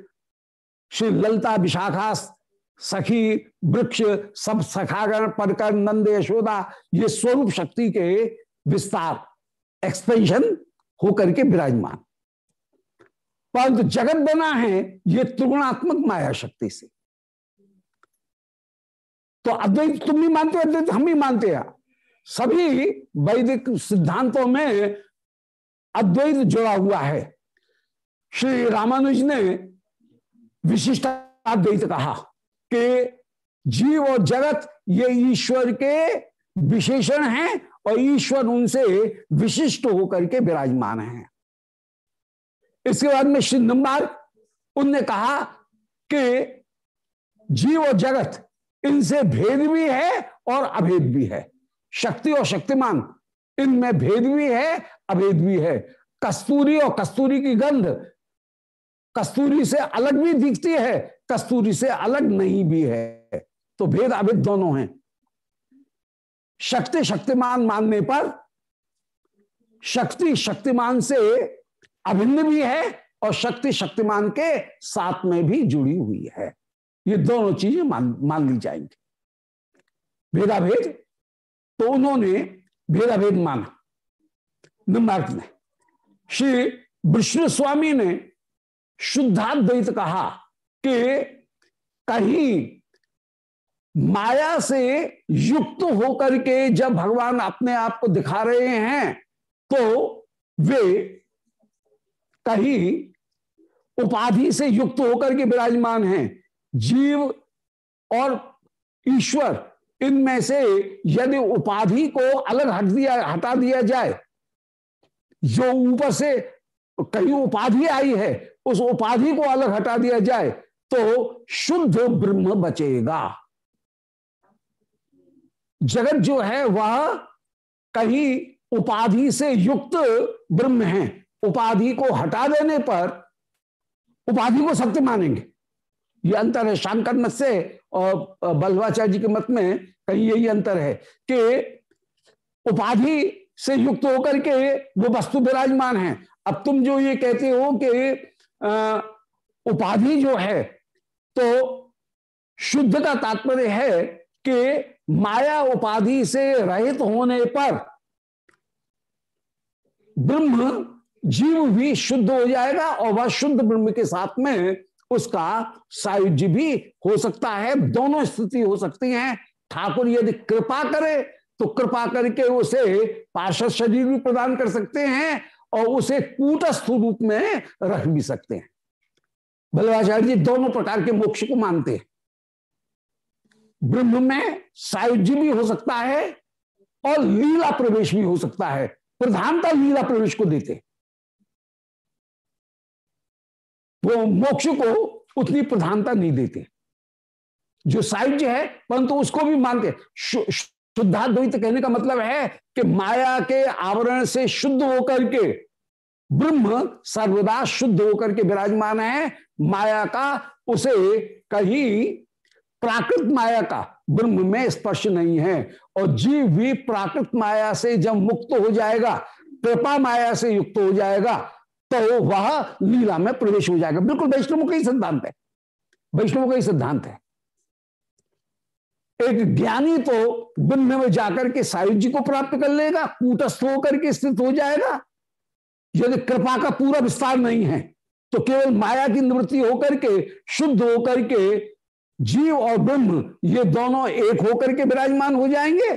श्री ललता विशाखा सखी, वृक्ष सब सखागण, परकर, नंद, यशोदा, ये स्वरूप शक्ति के विस्तार एक्सपेंशन होकर के विराजमान। परंतु जगत बना है ये त्रिगुणात्मक माया शक्ति से। तो अद्वैत तुम भी मानते हो, अद्वैत हम भी मानते हैं। सभी वैदिक सिद्धांतों में अद्वैत जुड़ा हुआ है। श्री रामानुज ने विशिष्टाद्वैत कहा कि जीव और जगत ये ईश्वर के विशेषण हैं और ईश्वर उनसे विशिष्ट होकर के विराजमान हैं। इसके बाद में श्री नंबर उनने कहा कि जीव और जगत इनसे भेद भी है और अभेद भी है। शक्ति और शक्तिमान। इनमें भेद भी है, अभेद भी है। कस्तूरी और कस्तूरी की गंध कस्तूरी से अलग भी दिखती है, कस्तूरी से अलग नहीं भी है। तो भेद अभेद दोनों हैं। शक्ति शक्तिमान मानने पर शक्ति शक्तिमान से अभिन्न भी है और शक्ति शक्तिमान के साथ में भी जुड़ी हुई है। ये दोनों चीज़ें मान मान ली जाएँगी। भेदाभेद तो उन्होंने भेदाभेद माना। निम्बार्क ने श्री विष्णु स्वामी ने शुद्धाद्वैत कहा कि कहीं माया से युक्त होकर के जब भगवान अपने आप को दिखा रहे हैं तो वे कहीं उपाधि से युक्त होकर के विराजमान हैं। जीव और ईश्वर इनमें से यदि उपाधि को अलग हट दिया, हटा दिया जाए, जो ऊपर से कहीं उपाधि आई है, उस उपाधि को अलग हटा दिया जाए तो शुद्ध ब्रह्म बचेगा। जगत जो है, वह कहीं उपाधि से युक्त ब्रह्म है। उपाधि को हटा देने पर उपाधि को सत्य मानेंगे। ये अंतर है शांकर से और बल्लभाचार्य जी के मत में कहीं यही अंतर है कि उपाधि से युक्त होकर के वो वस्तु विराजमान है। अब तुम जो ये कहते हो कि उपाधि जो है तो शुद्ध का तात्पर्य है कि माया उपाधि से रहित होने पर ब्रह्म जीव भी शुद्ध हो जाएगा और वह शुद्ध ब्रह्म के साथ में उसका सायुज्य भी हो सकता है, दोनों स्थिति हो सकती हैं। ठाकुर यदि कृपा करे तो कृपा करके उसे पार्षद शरीर भी प्रदान कर सकते हैं और उसे कूटस्थ रूप में रख भी सकते हैं। बल्लभाचार्य जी दोनों प्रकार के मोक्ष को मानते हैं। ब्रह्म में सायुज्य भी हो सकता है और लीला प्रवेश भी हो सकता है। प्रधानता लीला प्रवेश को देते वो मोक्ष को उतनी प्रधानता नहीं देते। जो साहित्य है, परंतु तो उसको भी मानते। शुद्धाद्वैत कहने का मतलब है कि माया के आवरण से शुद्ध होकर के, ब्रह्म सर्वदा शुद्ध होकर के विराजमान है। माया का, उसे कहीं प्राकृत माया का ब्रह्म में स्पर्श नहीं है। और जीव भी प्राकृत माया से जब मुक्त हो जाएगा, कृपा माया से युक्त हो जाएगा तो वह लीला में प्रवेश हो जाएगा। बिल्कुल वैष्णव का ही सिद्धांत है। वैष्णव का ही सिद्धांत है। एक ज्ञानी तो ब्रह्म में जाकर के सायुज्य को प्राप्त कर लेगा, कूटस्थ होकर के स्थित हो जाएगा। यदि कृपा का पूरा विस्तार नहीं है तो केवल माया की निवृत्ति होकर के, शुद्ध होकर के, जीव और ब्रह्म ये दोनों एक होकर के विराजमान हो जाएँगे।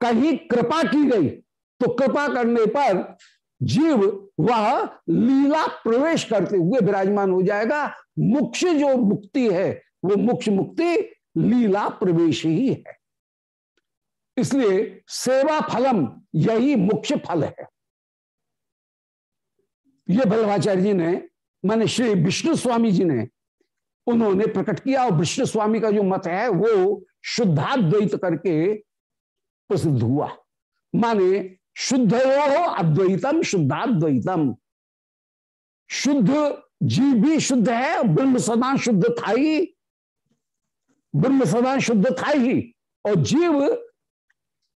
कहीं कृपा की गई तो कृपा करने पर जीव वह लीला प्रवेश करते हुए विराजमान हो जाएगा। मुख्य जो मुक्ति है, वो मुख्य मुक्ति लीला प्रवेश ही है। इसलिए सेवा फलम, यही मुख्य फल है। ये बल्लभाचार्य जी ने, माने श्री विष्णु स्वामी जी ने, उन्होंने प्रकट किया। और विष्णु स्वामी का जो मत है, वो शुद्धाद्वैत करके प्रसिद्ध हुआ। माने शुद्ध हो अद्वैतम शुद्धाद्वैतम। शुद्ध जीव भी शुद्ध है, ब्रह्म सदा शुद्ध था ही ब्रह्म सदा शुद्ध था ही और जीव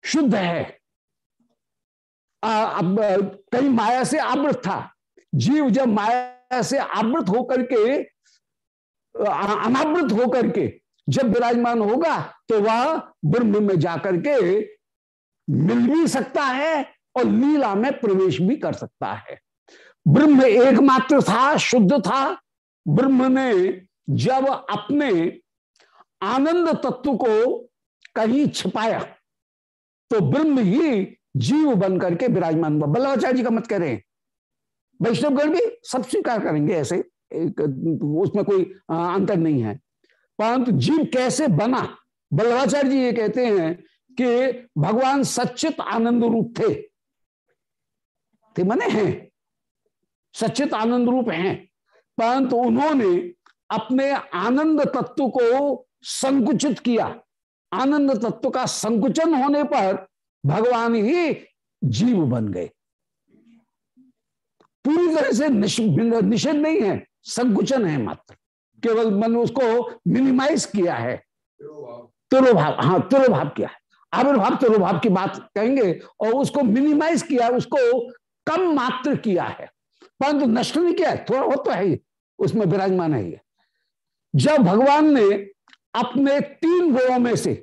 शुद्ध है। अब कई माया से आवृत था। जीव जब माया से आवृत होकर के अनावृत होकर के जब विराजमान होगा तो वह ब्रह्म में जाकर के मिल भी सकता है और लीला में प्रवेश भी कर सकता है। ब्रह्म एकमात्र था शुद्ध था। ब्रह्म ने जब अपने आनंद तत्व को कहीं छिपाया तो ब्रह्म ही जीव बन करके विराजमान हुआ। बल्लभाचार्य जी का मत कह रहे हैं वैष्णवगढ़ भी सब स्वीकार करेंगे ऐसे एक, उसमें कोई अंतर नहीं है। परंतु जीव कैसे बना? बल्लभाचार्य जी ये कहते हैं कि भगवान सच्चित आनंद रूप थे। थे मने हैं। सच्चित आनंद रूप हैं। परंतु उन्होंने अपने आनंद तत्व को संकुचित किया। आनंद तत्व का संकुचन होने पर भगवान ही जीव बन गए। पूरी तरह से निषेध नहीं है संकुचन है मात्र। केवल मन उसको मिनिमाइज किया है। तिरुभाव हाँ तिरुभाव किया है। आविर्भाव तिरुभाव की बात कहेंगे और उसको मिनिमाइज किया उसको कम मात्र किया है। परंतु नष्ट नहीं किया थोड़ा हो तो है ही उसमें विराजमान है जब भगवान ने अपने तीन गुणों में से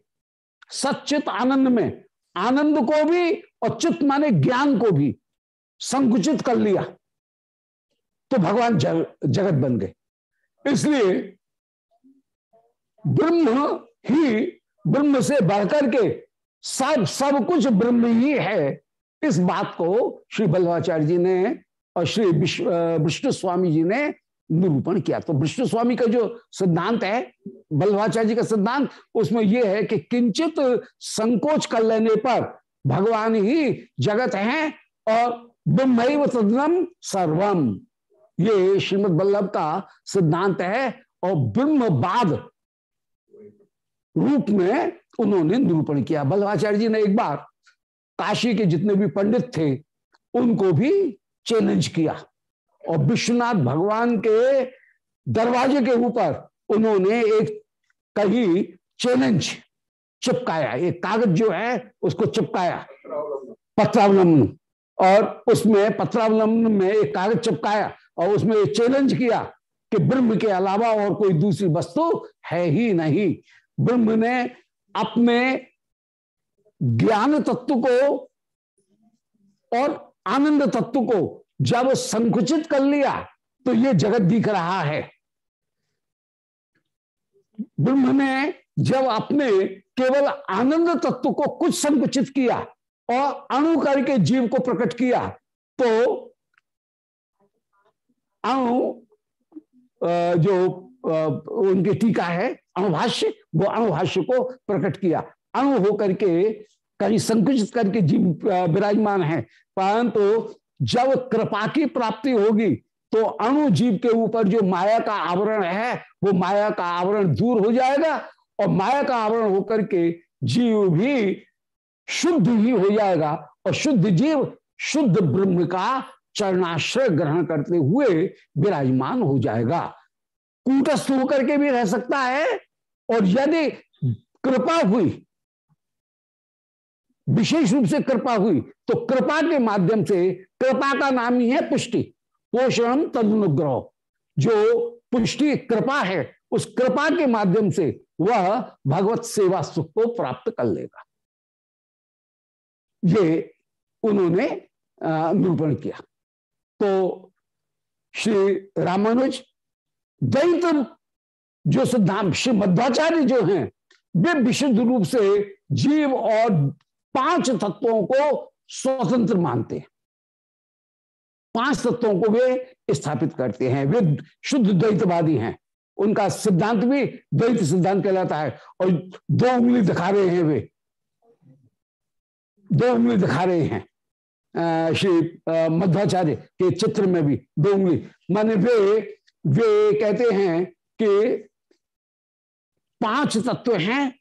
सचित आनंद में आनंद को भी और चित्त माने ज्ञान को भी संकुचित कर लिया तो भगवान जग, जगत बन गए। इसलिए ब्रह्म ही ब्रह्म से बढ़कर के सब सब कुछ ब्रह्म ही है। इस बात को श्री बल्लभाचार्य जी ने और श्री विष्णु स्वामी जी ने निरूपण किया। तो विष्णु स्वामी का जो सिद्धांत है, बल्लभाचार्य जी का सिद्धांत, उसमें यह है कि किंचित संकोच कर लेने पर भगवान ही जगत है और ब्रह्म तदनम सर्वम। ये श्रीमद बल्लभ का सिद्धांत है और ब्रह्मवाद रूप में उन्होंने निरूपण किया। बल्लभाचार्य जी ने एक बार काशी के जितने भी पंडित थे, उनको भी चैलेंज किया और विश्वनाथ भगवान के दरवाजे के ऊपर उन्होंने एक कही चैलेंज चिपकाया। एक कागज़ जो है, उसको चिपकाया। पत्रावलंबन। और उसमें पत्रावलंबन में एक कागज़ चिपकाया और उसमें चैलेंज किया कि ब्रह्म के अलावा और कोई दूसरी वस्तु है ही नहीं। ब्रह्म ने अपने ज्ञान तत्व को और आनंद तत्व को जब संकुचित कर लिया तो ये जगत दिख रहा है। ब्रह्म ने जब अपने केवल आनंद तत्व को कुछ संकुचित किया और अणु करके जीव को प्रकट किया तो अणु जो उनकी टीका है, अणुभाष्य वो अणुभाष्य को प्रकट किया। अणु होकर के कहीं संकुचित करके जीव विराजमान है। परंतु तो जब कृपा की प्राप्ति होगी तो अणु जीव के ऊपर जो माया का आवरण है, वो माया का आवरण दूर हो जाएगा और माया का आवरण होकर के जीव भी शुद्ध ही हो जाएगा और शुद्ध जीव शुद्ध ब्रह्म का चरणाश्रय ग्रहण करते हुए विराजमान हो जाएगा। कूटस्थ होकर के भी रह सकता है और यदि कृपा हुई, विशेष रूप से कृपा हुई तो कृपा के माध्यम से कृपा का नाम ही है पुष्टि पोषण तदनुग्रह। जो पुष्टि कृपा है, उस कृपा के माध्यम से वह भगवत सेवा सुख को प्राप्त कर लेगा। ये उन्होंने निरूपण किया। तो श्री रामानुज दैत जो सिद्धांत श्री मध्वाचार्य जो हैं, वे विशुद्ध रूप से जीव और पाँच तत्वों को स्वतंत्र मानते हैं। पाँच तत्वों को वे स्थापित करते हैं। वे शुद्ध द्वैतवादी हैं। उनका सिद्धांत भी द्वैत सिद्धांत कहलाता है और दो उंगली दिखा रहे हैं वे। दो उंगली दिखा रहे हैं श्री मध्वाचार्य के चित्र में भी दो उंगली। माने वे वे कहते हैं कि पाँच तत्व हैं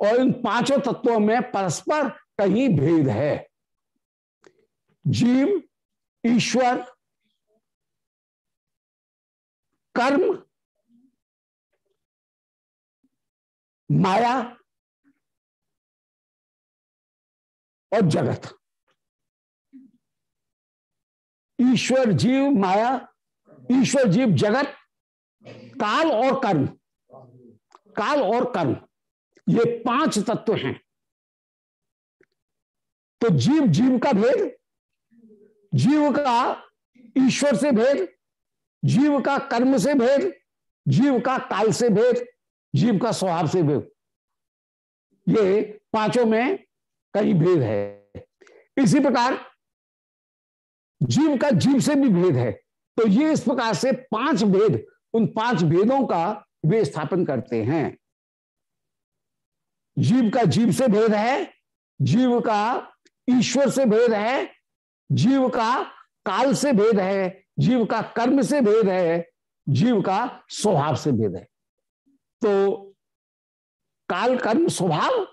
और इन पाँचों तत्वों में परस्पर कहीं भेद है। जीव, ईश्वर, कर्म, माया और जगत। ईश्वर जीव, माया, ईश्वर जीव, जगत, काल और कर्म। काल और कर्म ये पाँच तत्व हैं। तो जीव जीव का भेद, जीव का ईश्वर से भेद, जीव का कर्म से भेद, जीव का काल से भेद, जीव का स्वभाव से भेद। ये पाँचों में कहीं भेद है। इसी प्रकार जीव का जीव से भी भेद है। तो ये इस प्रकार से पाँच भेद, उन पाँच भेदों का वे स्थापन करते हैं। जीव का जीव से भेद है, जीव का ईश्वर से भेद है, जीव का काल से भेद है, जीव का कर्म से भेद है, जीव का स्वभाव से भेद है। तो काल, कर्म, स्वभाव,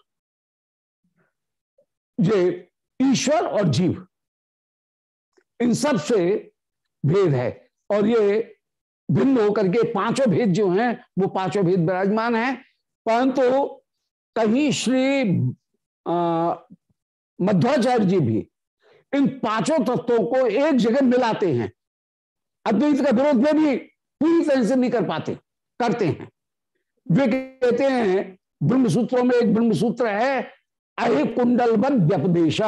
ये ईश्वर और जीव, इन सबसे भेद है। और ये भिन्न होकर के पाँचों भेद जो हैं, वो पाँचों भेद विराजमान है। परंतु कहीं श्री मध्वाचार्य जी भी इन पाँचों तत्वों को एक जगह मिलाते हैं। अद्वैत का विरोध में भी पूरी तरह से नहीं कर पाते, करते हैं। वे कहते हैं ब्रह्म सूत्रों में एक ब्रह्म सूत्र है, अहि कुंडल व्यपदेश।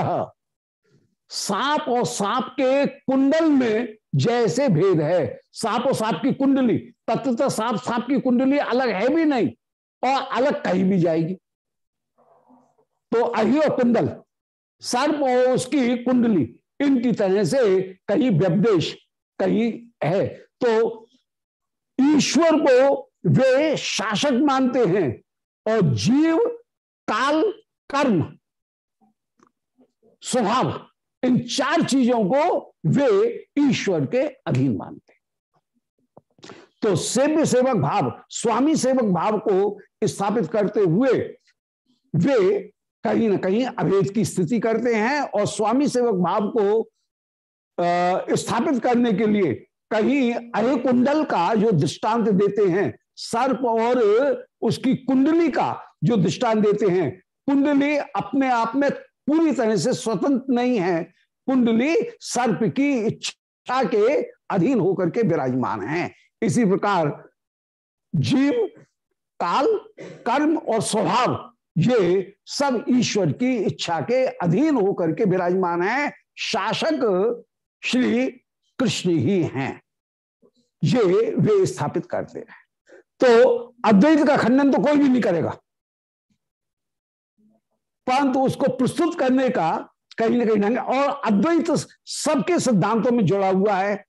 सांप और सांप के कुंडल में जैसे भेद है। सांप और सांप की कुंडली, तत्वतः सांप सांप की कुंडली अलग है भी नहीं और अलग कहीं भी जाएगी। तो अहि और कुंडल, सर्प और उसकी कुंडली, इनकी तरह से कहीं व्यपदेश कहीं है। तो ईश्वर को वे शासक मानते हैं और जीव, काल, कर्म, स्वभाव इन चार चीज़ों को वे ईश्वर के अधीन मानते तो सेव्य सेवक भाव, स्वामी सेवक भाव को स्थापित करते हुए वे कहीं ना कहीं अभेद की स्थिति करते हैं और स्वामी सेवक भाव को स्थापित करने के लिए कहीं अहे कुंडल का जो दृष्टांत देते हैं, सर्प और उसकी कुंडली का जो दृष्टांत देते हैं, कुंडली अपने आप में पूरी तरह से स्वतंत्र नहीं है। कुंडली सर्प की इच्छा के अधीन होकर के विराजमान है। इसी प्रकार जीव, काल, कर्म और स्वभाव, ये सब ईश्वर की इच्छा के अधीन होकर के विराजमान है। शासक श्री कृष्ण ही हैं। ये वे स्थापित करते हैं। तो अद्वैत का खंडन तो कोई भी नहीं करेगा। परंतु उसको प्रस्तुत करने का कहीं ना कहीं ढंग और अद्वैत सबके सिद्धांतों में जुड़ा हुआ है।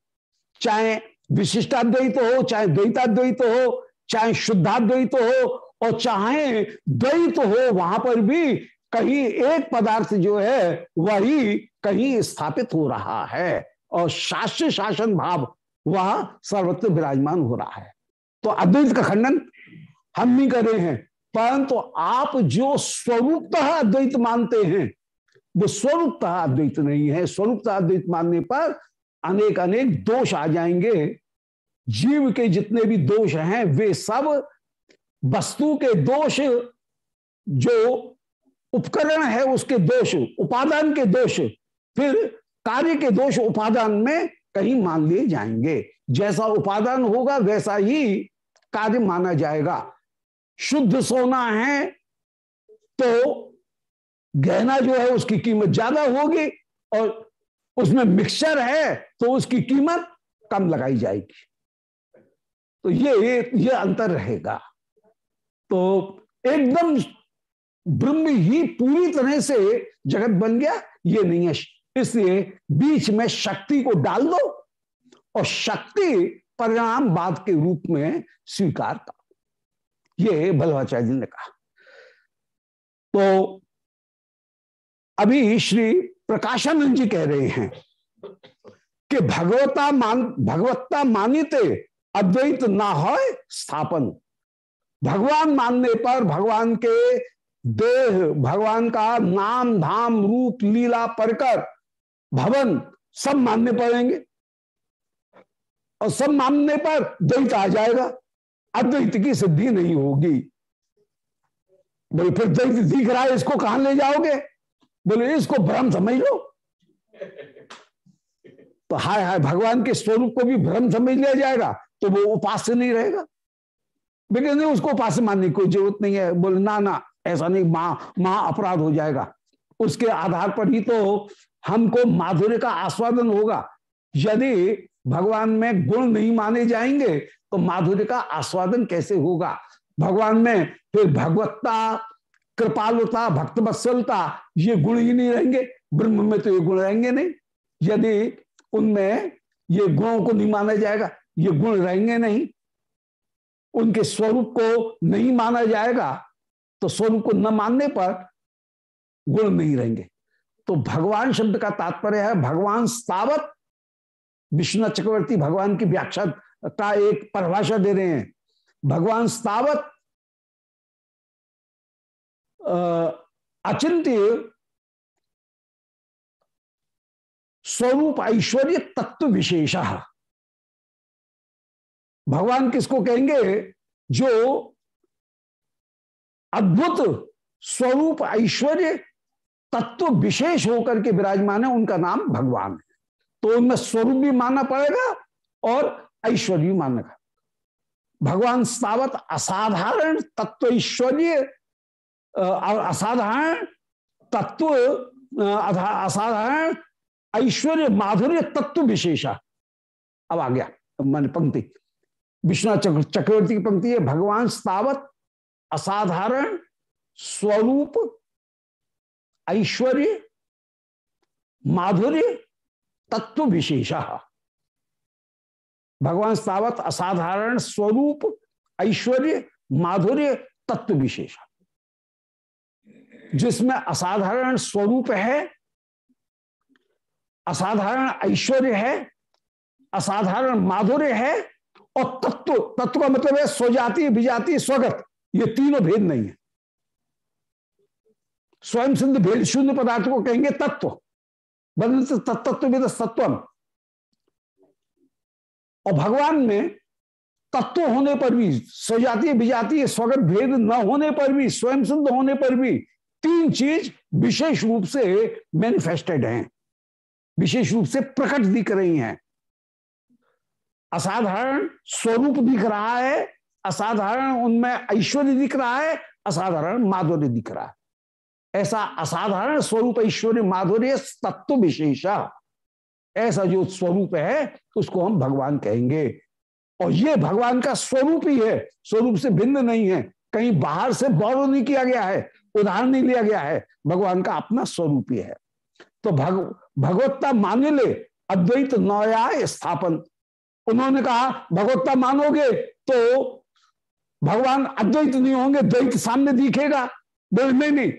चाहे विशिष्टाद्वैत हो, चाहे द्वैताद्वैत हो, चाहे शुद्धाद्वैत हो, और चाहे द्वैत हो, वहाँ पर भी कहीं एक पदार्थ जो है, वही कहीं स्थापित हो रहा है। और शास्त्र शासन भाव वह सर्वत्र विराजमान हो रहा है। तो अद्वैत का खंडन हम नहीं कर रहे हैं। परंतु आप जो स्वरूपतः अद्वैत मानते हैं वो स्वरूपतः अद्वैत नहीं है, स्वरूपतः अद्वैत मानने पर अनेक अनेक दोष आ जाएँगे। जीव के जितने भी दोष हैं, वे सब वस्तु के दोष, जो उपकरण है उसके दोष, उपादान के दोष, फिर कार्य के दोष उपादान में कहीं मान लिए जाएँगे। जैसा उपादान होगा, वैसा ही कार्य माना जाएगा। शुद्ध सोना है तो गहना जो है उसकी कीमत ज़्यादा होगी और उसमें मिक्सचर है तो उसकी कीमत कम लगाई जाएगी। तो ये ये अंतर रहेगा। तो एकदम ब्रह्म ही पूरी तरह से जगत बन गया, ये नहीं है। इसलिए बीच में शक्ति को डाल दो और शक्ति परिणाम बाद के रूप में स्वीकार कर। ये जी ने कहा। तो अभी श्री प्रकाशानंद जी कह रहे हैं कि भगवता मान, भगवत्ता मानिते अद्वैत ना हो स्थापन। भगवान मानने पर भगवान के देह, भगवान का नाम, धाम, रूप, लीला, परकर, भवन सब मानने पड़ेंगे। और सब मानने पर द्वैत आ जाएगा। अद्वैत की सिद्धि नहीं होगी। भाई फिर द्वैत दिख रहा है, इसको कहाँ ले जाओगे? बोले, इसको भ्रम समझ लो। तो हाय हाय, भगवान के स्वरूप को भी भ्रम समझ लिया जाएगा तो वो उपास नहीं रहेगा। लेकिन उसको उपास मानने की कोई ज़रूरत नहीं है। बोले, ना ना, ऐसा नहीं, माँ माँ अपराध हो जाएगा। उसके आधार पर ही तो हमको माधुर्य का आस्वादन होगा। यदि भगवान में गुण नहीं माने जाएँगे तो माधुर्य का आस्वादन कैसे होगा? भगवान में फिर भगवत्ता, कृपालुता भक्त वत्सलता ये गुण ही नहीं रहेंगे। ब्रह्म में तो ये गुण रहेंगे नहीं। यदि उनमें ये गुणों को नहीं माना जाएगा, ये गुण रहेंगे नहीं। उनके स्वरूप को नहीं माना जाएगा तो स्वरूप को न मानने पर गुण नहीं रहेंगे। तो भगवान शब्द का तात्पर्य है, भगवान स्थावत विष्णु चक्रवर्ती भगवान की व्याख्या का एक परिभाषा दे रहे हैं। भगवान स्थावत अचिंत्य स्वरूप ऐश्वर्य तत्व विशेष। भगवान किसको कहेंगे? जो अद्भुत स्वरूप ऐश्वर्य तत्व विशेष होकर के विराजमान है, उनका नाम भगवान है। तो उनमें स्वरूप भी मानना पड़ेगा और ऐश्वर्य भी मानना भगवान सावत असाधारण तत्व ऐश्वर्य और असाधारण तत्व असाधारण ऐश्वर्य माधुर्य तत्व विशेषा। अब आ गया, मान पंक्ति। विश्वनाथ चक्रवर्ती की पंक्ति है, भगवान स्थावत असाधारण स्वरूप, ऐश्वर्य, माधुर्य तत्व विशेषा। भगवान स्थावत असाधारण स्वरूप, ऐश्वर्य, माधुर्य, तत्व विशेष। जिसमें असाधारण स्वरूप है, असाधारण ऐश्वर्य है, असाधारण माधुर्य है, और तत्व तत्व का मतलब है स्वजाति, विजाति, स्वगत। ये तीनों भेद नहीं है। स्वयं सिद्ध भेद शून्य पदार्थ को कहेंगे तत्व। बदल तत्व वेद सत्वम। और भगवान में तत्व होने पर भी स्वजातीय विजातीय स्वगत भेद न होने पर भी, स्वयं सिद्ध होने पर भी तीन चीज़ विशेष रूप से मैनिफेस्टेड हैं। विशेष रूप से प्रकट दिख रही हैं। असाधारण स्वरूप दिख रहा है, असाधारण उनमें ऐश्वर्य दिख रहा है, असाधारण माधुर्य दिख रहा है। ऐसा असाधारण स्वरूप ऐश्वर्य माधुर्य तत्व विशेषा। ऐसा जो स्वरूप है, उसको हम भगवान कहेंगे। और ये भगवान का स्वरूप ही है, स्वरूप से भिन्न नहीं है। कहीं बाहर से बौर नहीं किया गया है, उदाहरण नहीं लिया गया है, भगवान का अपना स्वरूप ही है। तो भग, भगवत्ता मान ले, अद्वैत नया स्थापन। उन्होंने कहा, भगवत्ता मानोगे तो भगवान अद्वैत नहीं होंगे, द्वैत सामने दिखेगा। नहीं नहीं।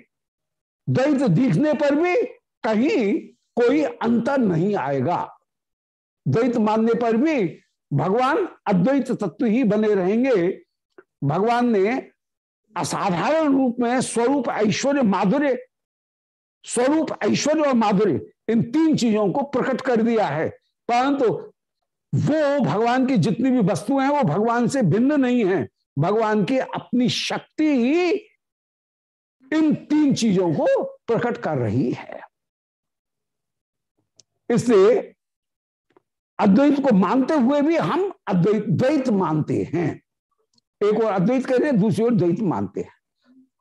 द्वैत दिखने पर भी कहीं कोई अंतर नहीं आएगा। द्वैत मानने पर भी भगवान अद्वैत तत्व ही बने रहेंगे। भगवान ने असाधारण रूप में स्वरूप, ऐश्वर्य, माधुर्य, स्वरूप, ऐश्वर्य और माधुर्य इन तीन चीज़ों को प्रकट कर दिया है। परंतु वो भगवान की जितनी भी वस्तुएँ हैं, वो भगवान से भिन्न नहीं है। भगवान की अपनी शक्ति ही इन तीन चीज़ों को प्रकट कर रही है। इसलिए अद्वैत को मानते हुए भी हम अद्वैत, द्वैत मानते हैं। एक और अद्वैत कह रहे हैं, दूसरी ओर द्वैत मानते हैं।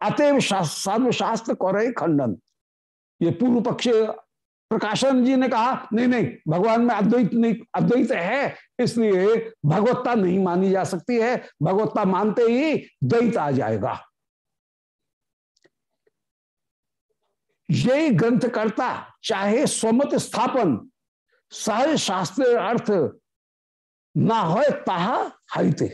अतएव सर्वशास्त्र कौर खंडन। ये पूर्व पक्ष प्रकाशन जी ने कहा, नहीं नहीं, भगवान में अद्वैत नहीं, अद्वैत है, इसलिए भगवत्ता नहीं मानी जा सकती है। भगवत्ता मानते ही द्वैत आ जाएगा। यही ग्रंथकर्ता चाहे स्वमत स्थापन, सहज शास्त्र अर्थ ना हो ताहा हईते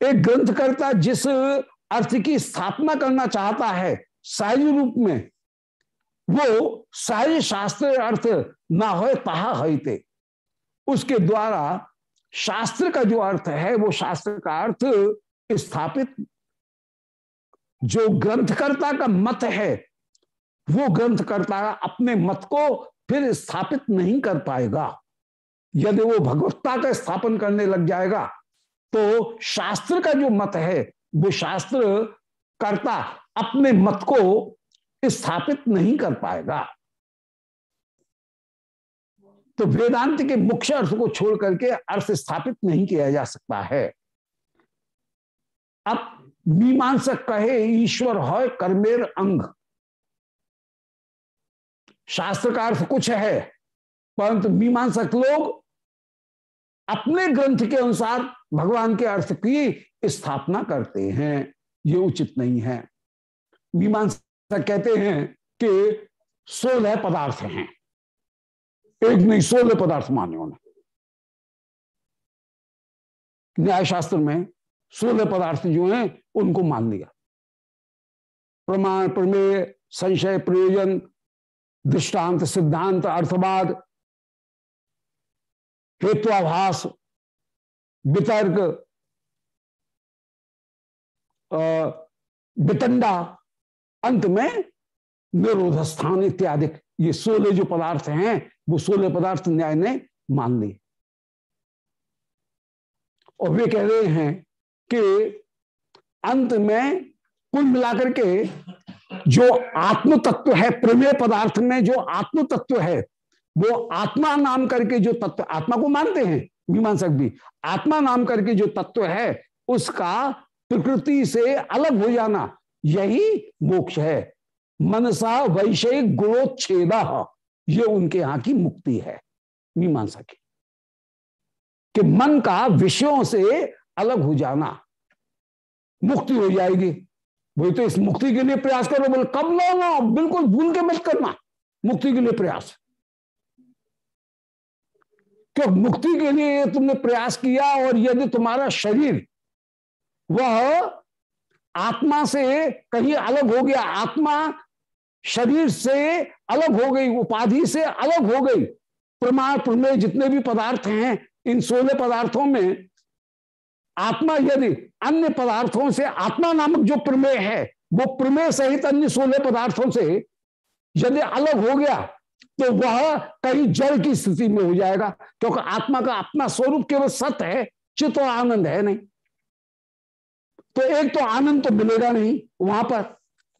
एक ग्रंथकर्ता जिस अर्थ की स्थापना करना चाहता है सहज रूप में, वो सहज शास्त्र अर्थ ना हो ताहा हईते उसके द्वारा शास्त्र का जो अर्थ है, वो शास्त्र का अर्थ स्थापित जो ग्रंथकर्ता का मत है, वो ग्रंथकर्ता अपने मत को फिर स्थापित नहीं कर पाएगा। यदि वो भगवत्ता का स्थापन करने लग जाएगा तो शास्त्र का जो मत है, वो शास्त्र कर्ता अपने मत को स्थापित नहीं कर पाएगा। तो वेदांत के मुख्य अर्थ को छोड़ करके अर्थ स्थापित नहीं किया जा सकता है। अब मीमांसक कहे, ईश्वर है कर्मेर अंग। शास्त्र का अर्थ कुछ है, परंतु मीमांसक लोग अपने ग्रंथ के अनुसार भगवान के अर्थ की स्थापना करते हैं। ये उचित नहीं है। मीमांसा कहते हैं कि सोलह पदार्थ हैं। एक नहीं, सोलह पदार्थ माने उन्हें। न्याय शास्त्र में सोलह पदार्थ जो हैं उनको मान लिया। प्रमाण, प्रमेय, संशय, प्रयोजन, दृष्टांत, सिद्धांत, अर्थवाद हेत्वाभास वितर्क वितंडा, अंत में निरोध स्थान इत्यादि। ये सोलह जो पदार्थ हैं, वो सोलह पदार्थ न्याय ने मान लिए। और वे कह रहे हैं कि अंत में कुल मिलाकर के जो आत्म तत्व है, प्रमेय पदार्थ में जो आत्म तत्व है, वो आत्मा नाम करके जो तत्व, आत्मा को मानते हैं मीमांसक भी, आत्मा नाम करके जो तत्व है, उसका प्रकृति से अलग हो जाना, यही मोक्ष है। मनसा वैषयिक गुणोच्छेद, ये उनके यहाँ की मुक्ति है मीमांसा की। कि मन का विषयों से अलग हो जाना मुक्ति हो जाएगी। वही तो इस मुक्ति के लिए प्रयास करो बोले, कब लो ना बिल्कुल भूल के मत करना। मुक्ति के लिए प्रयास। क्यों? मुक्ति के लिए तुमने प्रयास किया और यदि तुम्हारा शरीर वह आत्मा से कहीं अलग हो गया, आत्मा शरीर से अलग हो गई, उपाधि से अलग हो गई प्रमाण प्रमेय जितने भी पदार्थ हैं, इन सोलह पदार्थों में आत्मा यदि अन्य पदार्थों से, आत्मा नामक जो प्रमेय है, वो प्रमेय सहित अन्य सोलह पदार्थों से यदि अलग हो गया तो वह कहीं जड़ की स्थिति में हो जाएगा, क्योंकि आत्मा का अपना स्वरूप केवल सत्य है, चित्त और आनंद है नहीं। तो एक तो आनंद तो मिलेगा नहीं वहाँ पर,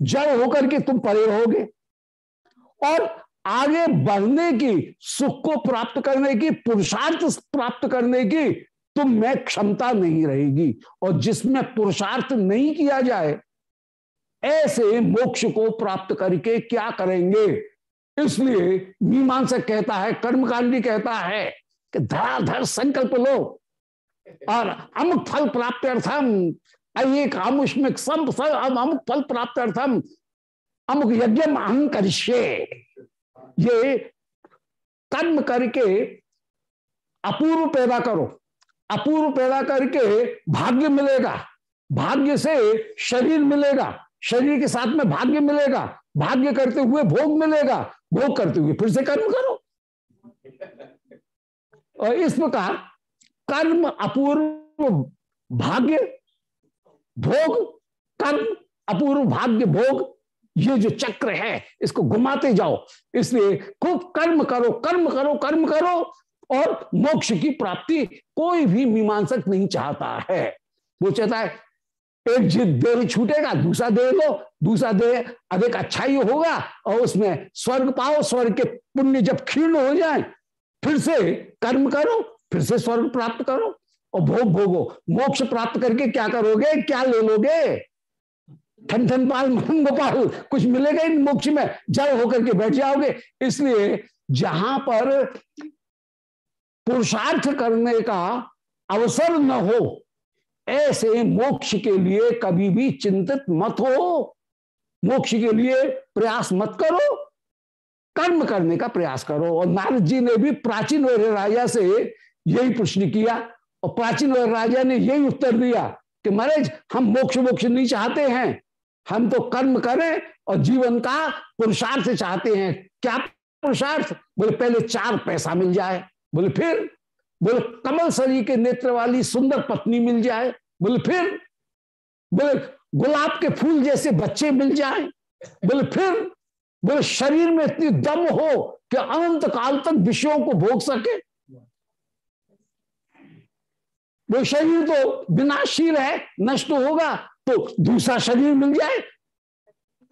जड़ होकर के तुम परे रहोगे। और आगे बढ़ने की, सुख को प्राप्त करने की, पुरुषार्थ प्राप्त करने की तुम में क्षमता नहीं रहेगी। और जिसमें पुरुषार्थ नहीं किया जाए, ऐसे मोक्ष को प्राप्त करके क्या करेंगे? इसलिए मीमांसक कहता है, कर्मकांडी कहता है कि धराधर संकल्प लो और अमुक फल प्राप्त अर्थम एक अमुष्मिक अमुक फल प्राप्त अर्थम अमुक यज्ञ अहं करिष्ये। ये कर्म करके अपूर्व पैदा करो। अपूर्व पैदा करके भाग्य मिलेगा, भाग्य से शरीर मिलेगा, शरीर के साथ में भाग्य मिलेगा, भाग्य करते हुए भोग मिलेगा, भोग करते हुए फिर से कर्म करो। और इस प्रकार कर्म अपूर्व भाग्य, भोग, कर्म अपूर्व भाग्य, भोग, ये जो चक्र है, इसको घुमाते जाओ। इसलिए खूब कर्म करो कर्म करो कर्म करो और मोक्ष की प्राप्ति कोई भी मीमांसक नहीं चाहता है। वो चाहता है, एक देह छूटेगा, दूसरा दे लो, दूसरा दे अधिक अच्छा ही होगा और उसमें स्वर्ग पाओ, स्वर्ग के पुण्य जब क्षीर्ण हो जाए, फिर से कर्म करो, फिर से स्वर्ग प्राप्त करो और भोग भोगो। मोक्ष प्राप्त करके क्या करोगे, क्या ले लोगे? ठन ठन पाल मन गोपाल, कुछ मिलेगा इन मोक्ष में। जड़ होकर के बैठ जाओगे। इसलिए जहाँ पर पुरुषार्थ करने का अवसर न हो, ऐसे मोक्ष के लिए कभी भी चिंतित मत हो। मोक्ष के लिए प्रयास मत करो, कर्म करने का प्रयास करो। और नारद जी ने भी प्राचीन राजा से यही प्रश्न किया, और प्राचीन राजा ने यही उत्तर दिया कि महाराज, हम मोक्ष मोक्ष नहीं चाहते हैं। हम तो कर्म करें और जीवन का पुरुषार्थ चाहते हैं। क्या पुरुषार्थ? बोले, पहले चार पैसा मिल जाए। बोले, फिर? बोले, कमल सरी के नेत्र वाली सुंदर पत्नी मिल जाए। बोले, फिर? बोले, गुलाब के फूल जैसे बच्चे मिल जाए। बोले, फिर? बोले, शरीर में इतनी दम हो कि अनंत काल तक विषयों को भोग सके। वो शरीर तो विनाशील है, नष्ट होगा तो दूसरा शरीर मिल जाए।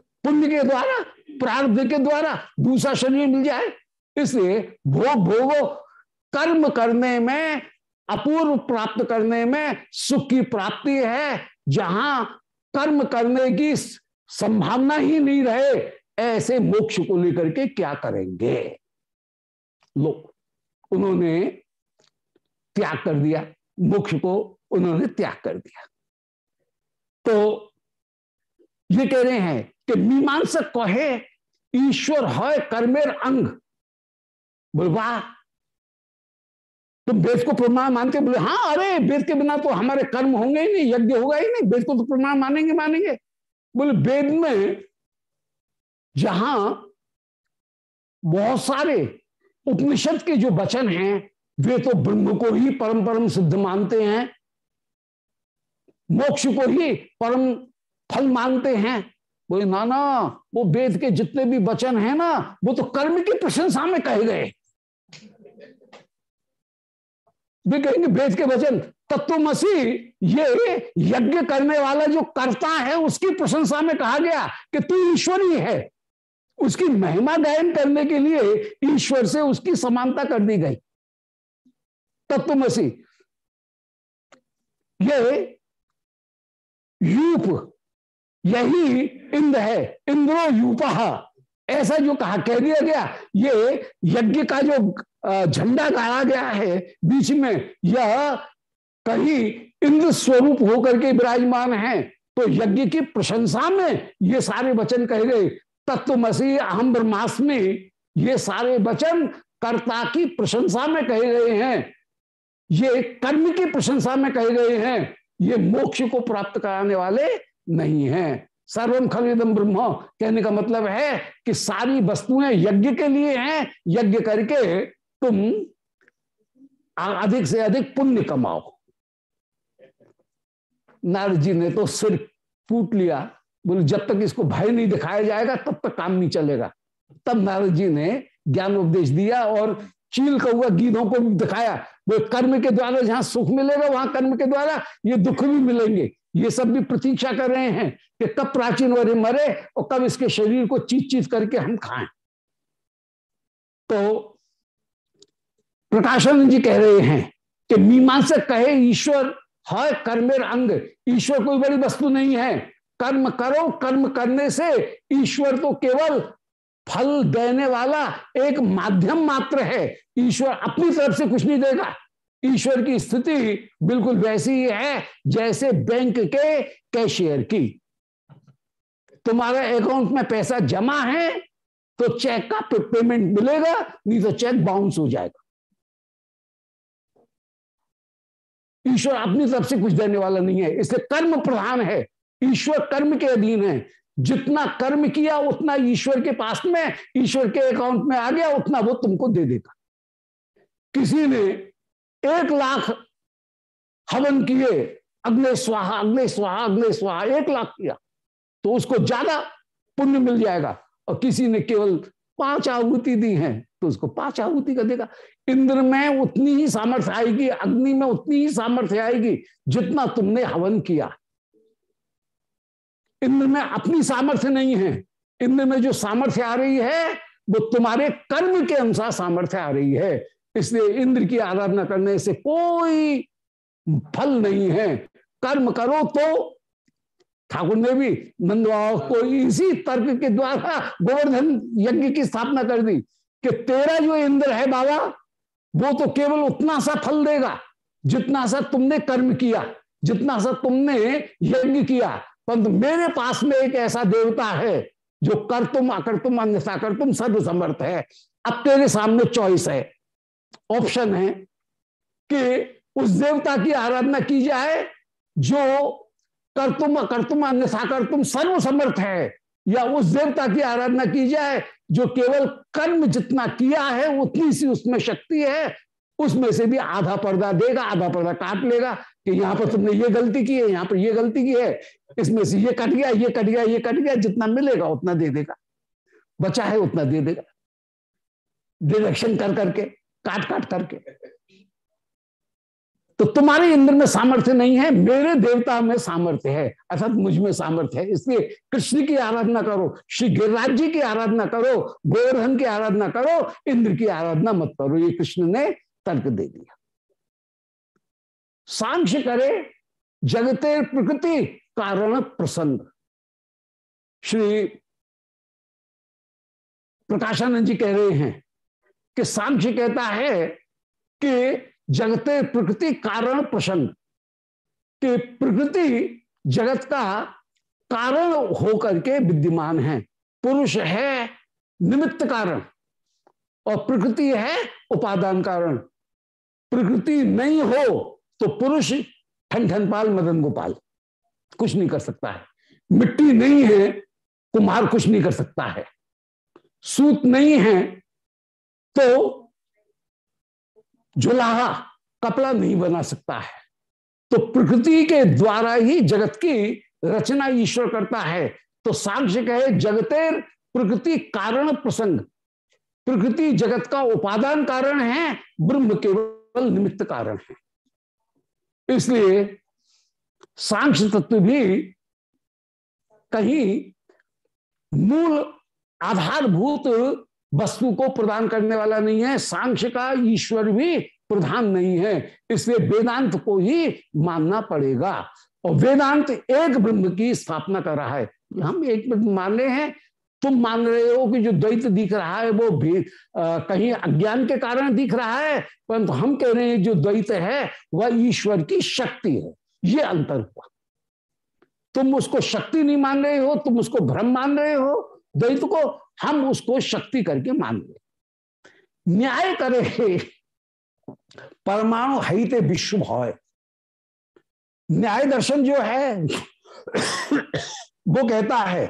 पुण्य के द्वारा, प्रारब्ध के द्वारा दूसरा शरीर मिल जाए। इसलिए भोग भोगो कर्म करने में, अपूर्व प्राप्त करने में सुख की प्राप्ति है। जहाँ कर्म करने की संभावना ही नहीं रहे, ऐसे मोक्ष को लेकर के क्या करेंगे? लोग उन्होंने त्याग कर दिया। मोक्ष को उन्होंने त्याग कर दिया। तो ये कह रहे हैं कि मीमांसक कहे, ईश्वर है कर्मेर अंग। बोले तुम वेद को प्रमाण मानते बोले हाँ अरे, वेद के बिना तो हमारे कर्म होंगे ही नहीं, यज्ञ होगा ही नहीं, वेद को तो प्रमाण मानेंगे मानेंगे। बोले, वेद में जहाँ बहुत सारे उपनिषद के जो वचन हैं, वे तो ब्रह्म को ही परम परम सिद्ध मानते हैं, मोक्ष को ही परम फल मानते हैं। बोले, ना ना, वो वेद के जितने भी वचन हैं ना, वो तो कर्म की प्रशंसा में कहे गए वे कहेंगे वेद के वचन तत्वमसी ये यज्ञ करने वाला जो करता है, उसकी प्रशंसा में कहा गया कि तू ईश्वरी है। उसकी महिमा गायन करने के लिए ईश्वर से उसकी समानता कर दी गई। तत्वमसी ये यूप, यही इंद्र है। इंद्रो यूपा, ऐसा जो कहा, कह दिया गया, ये यज्ञ का जो झंडा गाड़ा गया है, बीच में यह कहीं इंद्र स्वरूप होकर के विराजमान है तो यज्ञ की प्रशंसा में ये सारे वचन कहे गए। तत्वमसी अहम ब्रह्मास्मि, ये सारे वचन कर्ता की प्रशंसा में कहे गए हैं। ये कर्म की प्रशंसा में कहे गए हैं। ये मोक्ष को प्राप्त कराने वाले नहीं है। सर्वम खलिदम ब्रह्म। कहने का मतलब है कि सारी वस्तुएँ यज्ञ के लिए हैं। यज्ञ करके तुम अधिक से अधिक पुण्य कमाओ। नारद जी ने तो सिर फूट लिया। बोले, जब तक इसको भय नहीं दिखाया जाएगा, तब तक काम नहीं चलेगा। तब नारद जी ने ज्ञान उपदेश दिया और चील का हुआ गीधों को दिखाया। वो कर्म के द्वारा जहाँ सुख मिलेगा, वहाँ कर्म के द्वारा ये दुख भी मिलेंगे। ये सब भी प्रतीक्षा कर रहे हैं कि कब प्राचीन वर्य मरे और कब इसके शरीर को चीत चीत करके हम खाएँ। तो प्रकाशन जी कह रहे हैं कि मीमांसक कहे, ईश्वर है कर्मेर अंग, ईश्वर कोई बड़ी वस्तु नहीं है। कर्म करो, कर्म करने से ईश्वर तो केवल फल देने वाला एक माध्यम मात्र है। ईश्वर अपनी तरफ़ से कुछ नहीं देगा। ईश्वर की स्थिति बिल्कुल वैसी ही है जैसे बैंक के कैशियर की। तुम्हारे अकाउंट में पैसा जमा है तो चेक का पेमेंट मिलेगा, नहीं तो चेक बाउंस हो जाएगा। ईश्वर अपनी तरफ़ से कुछ देने वाला नहीं है। इसलिए कर्म प्रधान है। ईश्वर कर्म के अधीन है। जितना कर्म किया, उतना ईश्वर के पास में, ईश्वर के अकाउंट में आ गया, उतना वो तुमको दे देगा किसी ने एक लाख हवन किए, अगले स्वाहा अगले स्वाहा अगले स्वाहा, एक लाख किया तो उसको ज़्यादा पुण्य मिल जाएगा। और किसी ने केवल पाँच आहुति दी है तो उसको पाँच आहुति का देगा इंद्र में उतनी ही सामर्थ्य आएगी, अग्नि में उतनी ही सामर्थ्य आएगी जितना तुमने हवन किया। इंद्र में अपनी सामर्थ्य नहीं है, इंद्र में जो सामर्थ्य आ रही है, वो तुम्हारे कर्म के अनुसार सामर्थ्य आ रही है। इसलिए इंद्र की आराधना करने से कोई फल नहीं है। कर्म करो तो ठाकुर ने भी नंदवाओ को इसी तर्क के द्वारा गोवर्धन यज्ञ की स्थापना कर दी कि तेरा जो इंद्र है बाबा, वो तो केवल उतना सा फल देगा जितना सा तुमने कर्म किया, जितना सा तुमने यज्ञ किया। परंतु मेरे पास में एक ऐसा देवता है जो कर तुम, अकर तुम, अन्यथा कर तुम सर्वसमर्थ है। अब तेरे सामने चॉइस है। ऑप्शन है कि उस देवता की आराधना की जाए जो कर तुम अकर तुम अन्यथा कर सर्वसमर्थ है। या उस देवता की आराधना की जाए, जो केवल कर्म जितना किया है, उतनी सी उसमें शक्ति है, उसमें से भी आधा पर्दा देगा, आधा पर्दा काट लेगा कि यहाँ पर तुमने ये गलती की है, यहाँ पर ये गलती की है, इसमें से ये कट गया, ये कट गया, ये कट गया, जितना मिलेगा उतना दे देगा। बचा है उतना दे देगा। डिरेक्शन कर करके, काट काट करके। तो तुम्हारे इंद्र में सामर्थ्य नहीं है, मेरे देवता में सामर्थ्य है। अर्थात मुझमें सामर्थ्य है। इसलिए कृष्ण की आराधना करो, श्री गिरिराज जी की आराधना करो, गोवर्धन की आराधना करो, इंद्र की आराधना मत करो। ये कृष्ण ने तर्क दे दिया। सांख्य करे, जगते प्रकृति कारण प्रसन्न। श्री प्रकाशानंद जी कह रहे हैं कि सांख्य कहता है कि जगते प्रकृति कारण प्रसन्न। कि प्रकृति जगत का कारण होकर के विद्यमान है। पुरुष है निमित्त कारण और प्रकृति है उपादान कारण। प्रकृति नहीं हो तो पुरुष ठन ठन पाल, मदन गोपाल, कुछ नहीं कर सकता है। मिट्टी नहीं है, कुम्हार कुछ नहीं कर सकता है। सूत नहीं है तो झुलाहा कपड़ा नहीं बना सकता है। तो प्रकृति के द्वारा ही जगत की रचना ईश्वर करता है। तो साक्ष्य कहे, जगतेर प्रकृति कारण प्रसंग। प्रकृति जगत का उपादान कारण है, ब्रह्म केवल निमित्त कारण है। इसलिए सांख्य तत्व भी कहीं मूल आधारभूत वस्तु को प्रदान करने वाला नहीं है सांख्य का ईश्वर भी प्रधान नहीं है इसलिए वेदांत को ही मानना पड़ेगा। और वेदांत एक ब्रह्म की स्थापना कर रहा है। हम एक ब्रह्म मान रहे हैं तुम मान रहे हो कि जो द्वैत दिख रहा है वो भी आ, कहीं अज्ञान के कारण दिख रहा है परंतु हम कह रहे हैं जो द्वैत है वह ईश्वर की शक्ति है। ये अंतर हुआ। तुम उसको शक्ति नहीं मान रहे हो तुम उसको भ्रम मान रहे हो द्वैत को हम उसको शक्ति करके मान रहे न्याय करे, परमाणु हिते विश्व भय न्याय दर्शन जो है, वो कहता है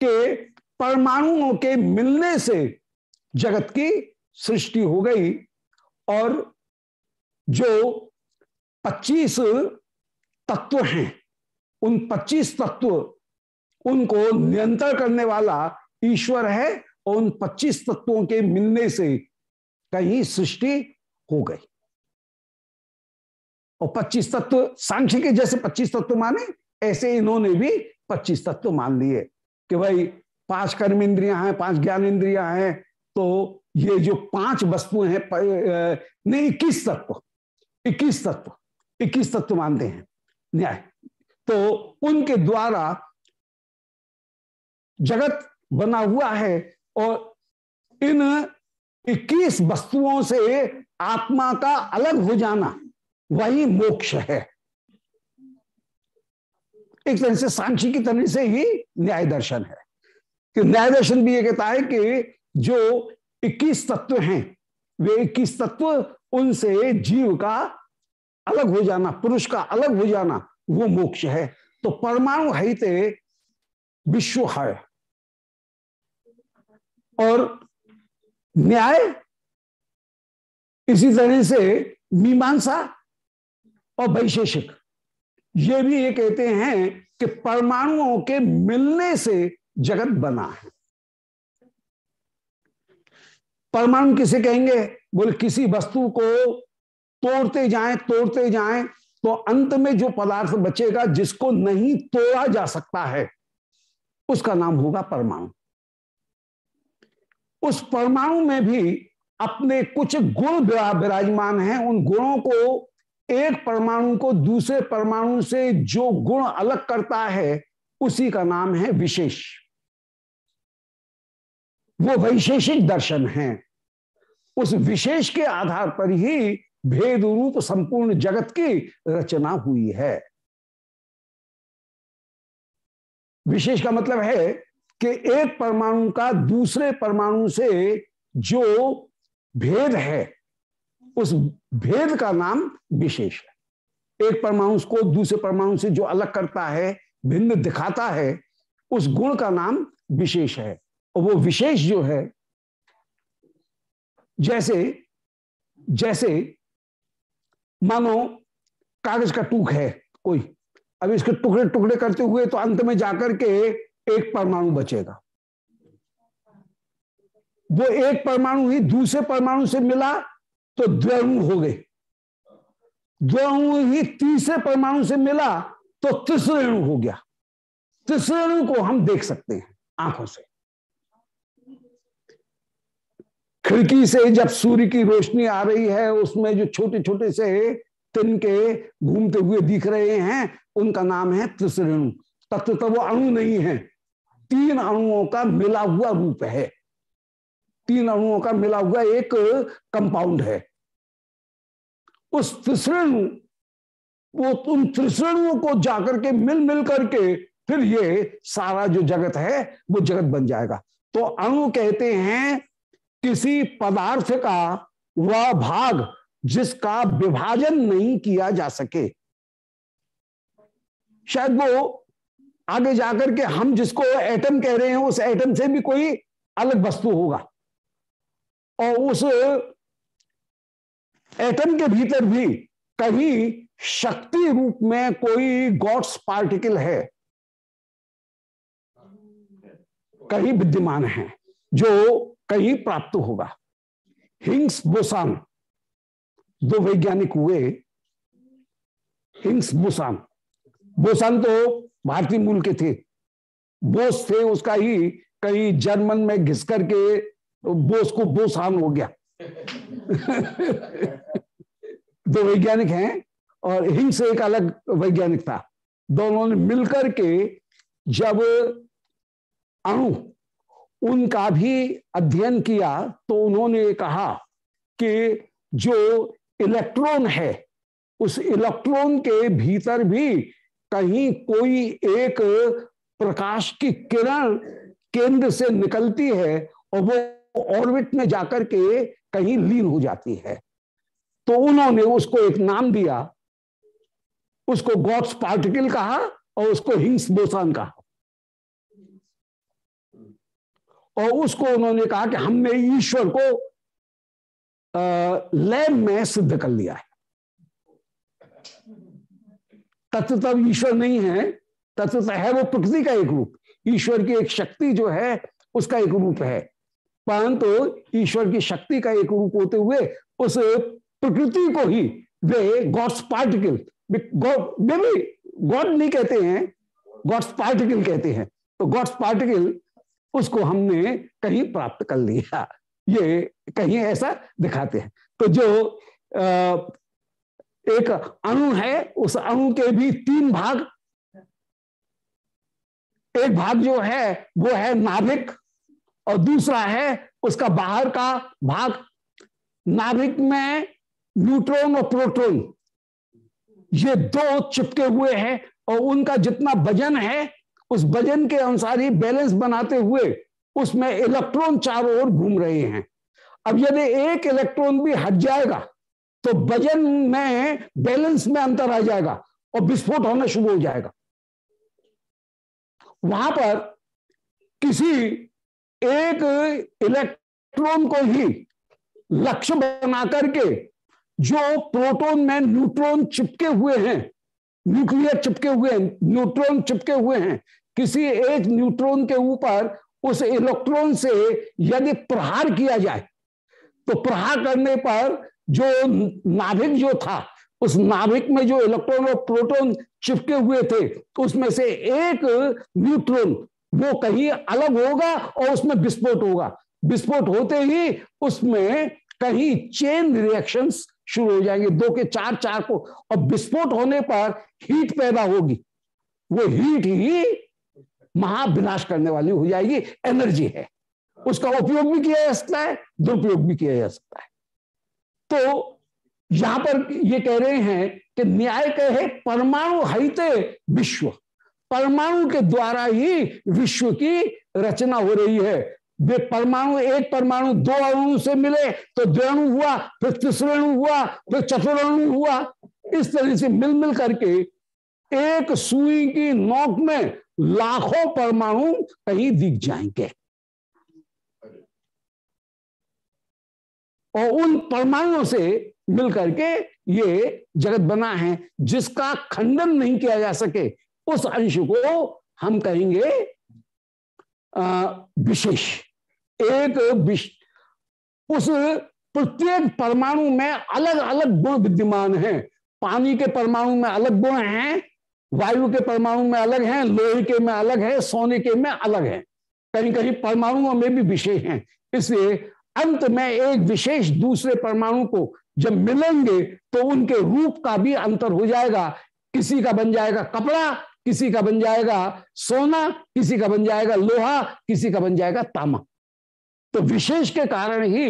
कि परमाणुओं के मिलने से जगत की सृष्टि हो गई और जो 25 तत्व हैं, उन 25 तत्व उनको नियंत्रण करने वाला ईश्वर है और उन 25 तत्वों के मिलने से कहीं सृष्टि हो गई। और 25 तत्व सांख्य के जैसे 25 तत्व माने, ऐसे इन्होंने भी 25 तत्व मान लिए कि भाई पाँच कर्म इंद्रिया हैं, पाँच ज्ञान इंद्रिया हैं तो ये जो पाँच वस्तुएँ हैं नहीं इक्कीस तत्व इक्कीस तत्व इक्कीस तत्व मानते हैं। न्याय। तो उनके द्वारा जगत बना हुआ है और इन 21 वस्तुओं से आत्मा का अलग हो जाना, वही मोक्ष है। एक तरह से सांख्य की तरह से ही न्याय दर्शन है। कि न्याय दर्शन भी ये कहता है कि जो 21 तत्व हैं, वे 21 तत्व उनसे जीव का अलग हो जाना, पुरुष का अलग हो जाना, वो मोक्ष है। तो परमाणु हित विश्व है। और न्याय। इसी तरह से मीमांसा और वैशेषिक, ये भी ये कहते हैं कि परमाणुओं के मिलने से जगत बना है। परमाणु किसे कहेंगे? बोले, किसी वस्तु को तोड़ते जाएँ तोड़ते जाएँ तो अंत में जो पदार्थ बचेगा, जिसको नहीं तोड़ा जा सकता है, उसका नाम होगा परमाणु। उस परमाणु में भी अपने कुछ गुण विराजमान हैं। उन गुणों को एक परमाणु को दूसरे परमाणु से जो गुण अलग करता है, उसी का नाम है विशेष। वो वैशेषिक दर्शन है। उस विशेष के आधार पर ही भेद रूप संपूर्ण जगत की रचना हुई है। विशेष का मतलब है कि एक परमाणु का दूसरे परमाणु से जो भेद है, उस भेद का नाम विशेष है। एक परमाणु को दूसरे परमाणु से जो अलग करता है, भिन्न दिखाता है, उस गुण का नाम विशेष है। और वो विशेष जो है, जैसे जैसे, मानो कागज़ का टूक है कोई। अब इसके टुकड़े टुकड़े करते हुए तो अंत में जाकर के एक परमाणु बचेगा। वो एक परमाणु ही दूसरे परमाणु से मिला तो द्वणु हो गए। द्वणु ही तीसरे परमाणु से मिला तो त्रिश्रेणु हो गया। त्रिश्रेणु को हम देख सकते हैं आँखों से। खिड़की से जब सूर्य की रोशनी आ रही है, उसमें जो छोटे छोटे से तिनके घूमते हुए दिख रहे हैं, उनका नाम है त्रिश्रेणु तत्व तो वो अणु नहीं है। तीन अणुओं का मिला हुआ रूप है। तीन अणुओं का मिला हुआ एक कंपाउंड है। उस त्रिश्रेणु वो उन त्रिश्रेणुओं को जाकर के मिल मिल करके फिर ये सारा जो जगत है, वो जगत बन जाएगा। तो अणु कहते हैं, किसी पदार्थ का वह भाग जिसका विभाजन नहीं किया जा सके। शायद वो आगे जाकर के हम जिसको एटम कह रहे हैं, उस एटम से भी कोई अलग वस्तु होगा। और उस एटम के भीतर भी कहीं शक्ति रूप में कोई गॉड्स पार्टिकल है, कहीं विद्यमान है, जो कहीं प्राप्त होगा। हिंग्स बोसान, दो वैज्ञानिक हुए। हिंग्स बोसान बोसान तो भारतीय मूल के थे। बोस थे, उसका ही कहीं जर्मन में घिस करके बोस को बोसान हो गया। *laughs* दो वैज्ञानिक हैं और हिंग्स एक अलग वैज्ञानिक था। दोनों ने मिलकर के जब अणु उनका भी अध्ययन किया तो उन्होंने कहा कि जो इलेक्ट्रॉन है, उस इलेक्ट्रॉन के भीतर भी कहीं कोई एक प्रकाश की किरण केंद्र से निकलती है और वो ऑर्बिट में जाकर के कहीं लीन हो जाती है। तो उन्होंने उसको एक नाम दिया, उसको गॉड्स पार्टिकल कहा और उसको हिंस बोसान कहा। और उसको उन्होंने कहा कि हमने ईश्वर को लैब में सिद्ध कर लिया है। तत्व ईश्वर नहीं है, तत्व है वो प्रकृति का एक रूप। ईश्वर की एक शक्ति जो है, उसका एक रूप है। परंतु तो ईश्वर की शक्ति का एक रूप होते हुए उस प्रकृति को ही वे गॉड्स पार्टिकल वे भी गॉड नहीं कहते हैं गॉड्स पार्टिकल कहते हैं। तो गॉड्स पार्टिकल उसको हमने कहीं प्राप्त कर लिया। ये कहीं ऐसा दिखाते हैं। तो जो एक अणु है, उस अणु के भी तीन भाग। एक भाग जो है, वो है नाभिक, और दूसरा है उसका बाहर का भाग। नाभिक में न्यूट्रॉन और प्रोटॉन, ये दो चिपके हुए हैं, और उनका जितना वज़न है, उस वज़न के अनुसार ही बैलेंस बनाते हुए उसमें इलेक्ट्रॉन चारों ओर घूम रहे हैं। अब यदि एक इलेक्ट्रॉन भी हट जाएगा तो वज़न में बैलेंस में अंतर आ जाएगा और विस्फोट होना शुरू हो जाएगा। वहाँ पर किसी एक इलेक्ट्रॉन को ही लक्ष्य बना करके जो प्रोटॉन में न्यूट्रॉन चिपके हुए हैं, न्यूक्लियर चिपके हुए हैं, न्यूट्रॉन चिपके हुए हैं, किसी एक न्यूट्रॉन के ऊपर उस इलेक्ट्रॉन से यदि प्रहार किया जाए तो प्रहार करने पर जो नाभिक जो था, उस नाभिक में जो इलेक्ट्रॉन और प्रोटॉन चिपके हुए थे तो उसमें से एक न्यूट्रॉन वो कहीं अलग होगा और उसमें विस्फोट होगा। विस्फोट होते ही उसमें कहीं चेन रिएक्शंस शुरू हो जाएँगे, दो के चार चार को। और विस्फोट होने पर हीट पैदा होगी। वो हीट ही महाविनाश करने वाली हो जाएगी। एनर्जी है। उसका उपयोग भी किया जा सकता है, दुरुपयोग भी किया जा सकता है। तो यहाँ पर ये कह रहे हैं कि न्याय कहे परमाणु हिते विश्व। परमाणु के द्वारा ही विश्व की रचना हो रही है। वे परमाणु, एक परमाणु दो अणु से मिले तो द्वेणु हुआ, फिर तीसरेणु हुआ, फिर चतुरणु हुआ। इस तरह से मिल मिल करके एक सुई की नोक में लाखों परमाणु कहीं दिख जाएँगे। और उन परमाणुओं से मिलकर के ये जगत बना है, जिसका खंडन नहीं किया जा सके, उस अंश को हम कहेंगे विशेष। एक विश, उस प्रत्येक परमाणु में अलग अलग गुण विद्यमान हैं। पानी के परमाणु में अलग गुण हैं, वायु के परमाणु में अलग हैं, लोहे के में अलग है, सोने के में अलग है। कहीं कहीं परमाणुओं में भी विशेष हैं। इसलिए अंत में एक विशेष दूसरे परमाणु को जब मिलेंगे तो उनके रूप का भी अंतर हो जाएगा। किसी का बन जाएगा कपड़ा, किसी का बन जाएगा सोना, किसी का बन जाएगा लोहा, किसी का बन जाएगा तामा तो विशेष के कारण ही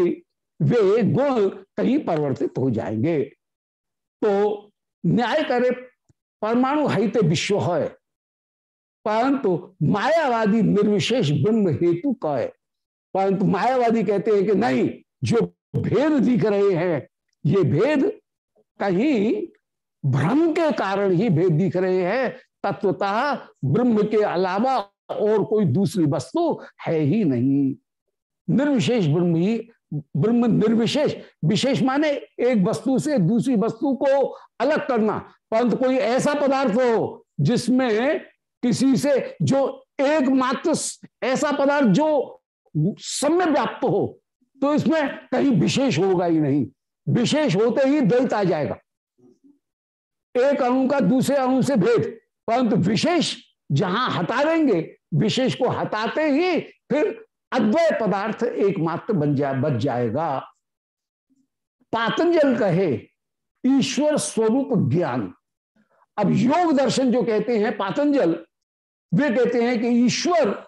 वे गुण कहीं परिवर्तित हो जाएँगे। तो न्याय करे, परमाणु हित विश्व है, परंतु मायावादी निर्विशेष ब्रह्म हेतु का है परंतु मायावादी कहते हैं कि नहीं, जो भेद दिख रहे हैं, ये भेद कहीं भ्रम के कारण ही भेद दिख रहे हैं। तत्वतः ब्रह्म के अलावा और कोई दूसरी वस्तु है ही नहीं। निर्विशेष ब्रह्म ही, ब्रह्म निर्विशेष, विशेष माने एक वस्तु से दूसरी वस्तु को अलग करना। परंतु कोई ऐसा पदार्थ हो जिसमें किसी से जो एकमात्र ऐसा पदार्थ जो समय व्याप्त हो तो इसमें कहीं विशेष होगा ही नहीं। विशेष होते ही द्वैत आ जाएगा। एक अणु का दूसरे अणु से भेद, परंतु विशेष जहाँ हटा देंगे, विशेष को हटाते ही फिर अद्वय पदार्थ एकमात्र बन जाए बच जाएगा। पातंजल कहे, ईश्वर स्वरूप ज्ञान। अब योग दर्शन जो कहते हैं पातंजल, वे कहते हैं कि ईश्वर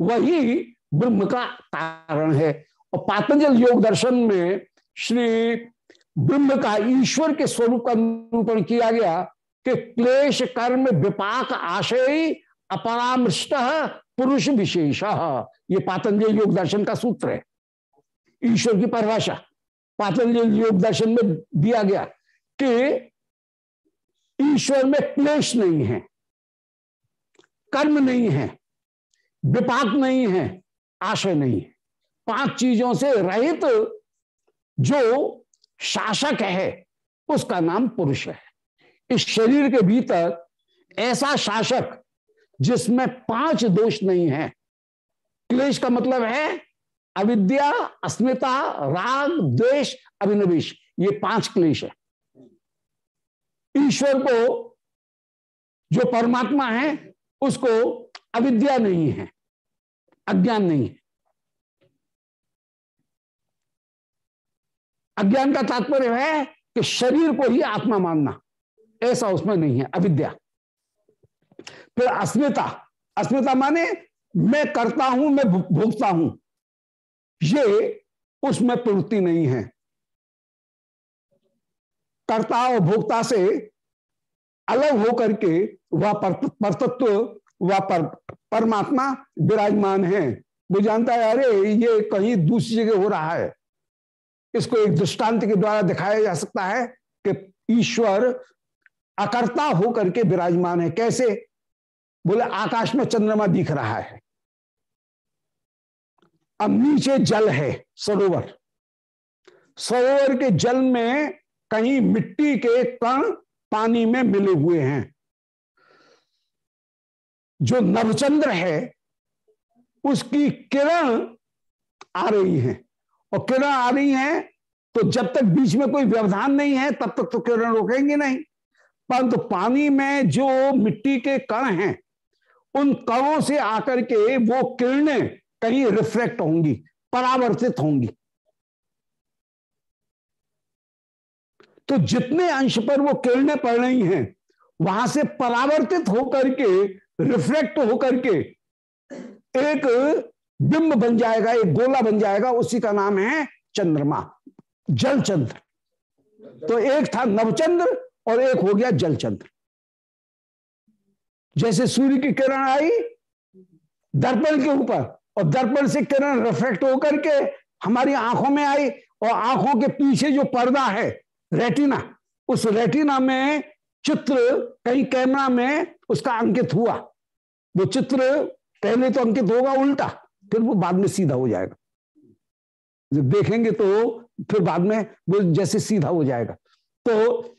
वही ब्रह्म का कारण है। और पातंजल योग दर्शन में श्री ब्रह्म का ईश्वर के स्वरूप का निरूपण किया गया कि क्लेश, कर्म, विपाक, आशय, अपरामृष्ट, पुरुष विशेष। ये पातंजल योग दर्शन का सूत्र है। ईश्वर की परिभाषा पातंजल योग दर्शन में दिया गया कि ईश्वर में क्लेश नहीं है, कर्म नहीं है, विपाक नहीं है आशय नहीं। है पाँच चीज़ों से रहित जो शासक है, उसका नाम पुरुष है। इस शरीर के भीतर ऐसा शासक जिसमें पाँच दोष नहीं है। क्लेश का मतलब है अविद्या, अस्मिता, राग, द्वेष अभिनवेश ये पाँच क्लेश है। ईश्वर को जो परमात्मा है, उसको अविद्या नहीं है। अज्ञान नहीं है। अज्ञान का तात्पर्य है कि शरीर को ही आत्मा मानना। ऐसा उसमें नहीं है, अविद्या। फिर अस्मिता। अस्मिता माने मैं करता हूँ, मैं भोगता हूँ। ये उसमें प्रवृत्ति नहीं है। कर्ता और भोक्ता से अलग होकर के वह परतत्व वह पर, परमात्मा विराजमान है। वो जानता है अरे ये कहीं दूसरी जगह हो रहा है। इसको एक दृष्टांत के द्वारा दिखाया जा सकता है कि ईश्वर अकर्ता होकर के विराजमान है। कैसे? बोले आकाश में चंद्रमा दिख रहा है। अब नीचे जल है सरोवर। सरोवर के जल में कहीं मिट्टी के कण पानी में मिले हुए हैं। जो नवचंद्र है, उसकी किरण आ रही है। और किरण आ रही है तो जब तक बीच में कोई व्यवधान नहीं है, तब तक तो किरण रोकेंगे नहीं। परंतु तो पानी में जो मिट्टी के कण हैं, उन कणों से आकर के वो किरणें कहीं रिफ्लेक्ट होंगी, परावर्तित होंगी। तो जितने अंश पर वो किरणें पड़ रही हैं, वहाँ से परावर्तित होकर के रिफ्लेक्ट होकर के एक बिंब बन जाएगा, एक गोला बन जाएगा, उसी का नाम है चंद्रमा, जलचंद्र। तो एक था नवचंद्र और एक हो गया जलचंद्र। जैसे सूर्य की किरण आई दर्पण के ऊपर, और दर्पण से किरण रिफ्लेक्ट होकर के हमारी आँखों में आई, और आँखों के पीछे जो पर्दा है रेटिना उस रेटिना में चित्र कहीं कैमरा में उसका अंकित हुआ। वो चित्र पहले तो अंकित होगा उल्टा, फिर वो बाद में सीधा हो जाएगा। जब देखेंगे तो फिर बाद में वो जैसे सीधा हो जाएगा। तो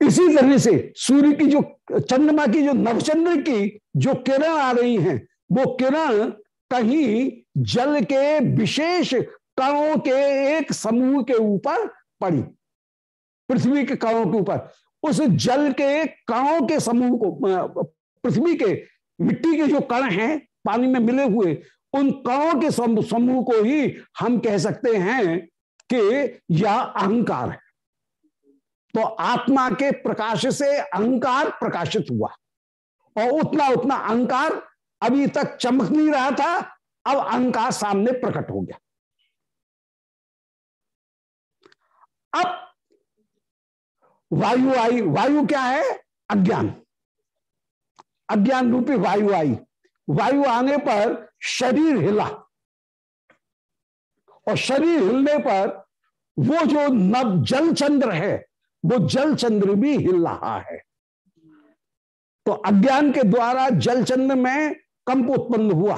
इसी तरह से सूर्य की जो चंद्रमा की, जो नवचंद्र की जो किरण आ रही हैं, वो किरण कहीं जल के विशेष कणों के एक समूह के ऊपर पड़ी। पृथ्वी के कणों के ऊपर। उस जल के कणों के समूह को पृथ्वी के, मिट्टी के जो कण हैं, पानी में मिले हुए, उन कणों के समूह को ही हम कह सकते हैं कि यह अहंकार है। तो आत्मा के प्रकाश से अहंकार प्रकाशित हुआ। और उतना उतना अहंकार अभी तक चमक नहीं रहा था, अब अहंकार सामने प्रकट हो गया। अब वायु आई, वायु क्या है? अज्ञान। अज्ञान रूपी वायु आई। वायु आने पर शरीर हिला। और शरीर हिलने पर वो जो नव जल चंद्र है, वो जल चंद्र भी हिल रहा है। तो अज्ञान के द्वारा जल चंद्र में कंप उत्पन्न हुआ।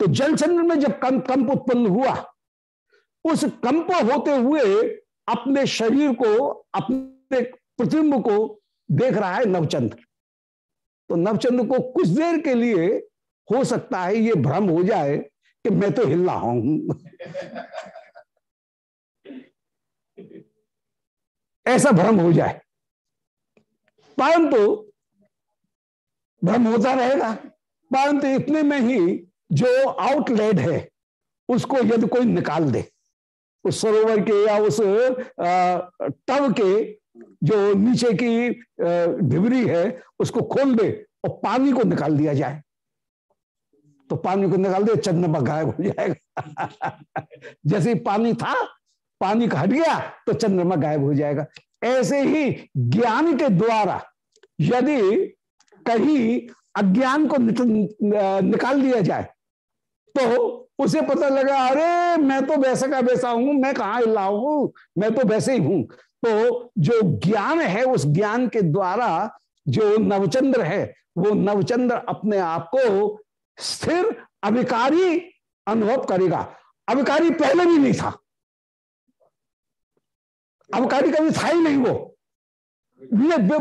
तो जल चंद्र में जब कंप कंप उत्पन्न हुआ, उस कंप होते हुए अपने शरीर को, अपने प्रतिम्ब को देख रहा है नवचंद्र। तो नवचंद्र को कुछ देर के लिए हो सकता है ये भ्रम हो जाए कि मैं तो हिल रहा हूँ। ऐसा भ्रम हो जाए। परंतु भ्रम होता रहेगा। परंतु इतने में ही जो आउटलेट है, उसको यदि कोई निकाल दे, उस सरोवर के या उस टब के जो नीचे की ढिबरी है, उसको खोल दे और पानी को निकाल दिया जाए। तो पानी को निकाल दे, चंद्रमा गायब हो जाएगा। *laughs* जैसे ही पानी था, पानी का हट गया तो चंद्रमा गायब हो जाएगा। ऐसे ही ज्ञान के द्वारा यदि कहीं अज्ञान को निकाल दिया जाए तो उसे पता लगा, अरे, मैं तो वैसा का वैसा हूँ, मैं कहा हिला हूँ? मैं तो वैसे ही हूँ। तो जो ज्ञान है, उस ज्ञान के द्वारा जो नवचंद्र है, वो नवचंद्र अपने आप को स्थिर अभिकारी अनुभव करेगा। अभिकारी पहले भी नहीं था। अभिकारी कभी था ही नहीं वो।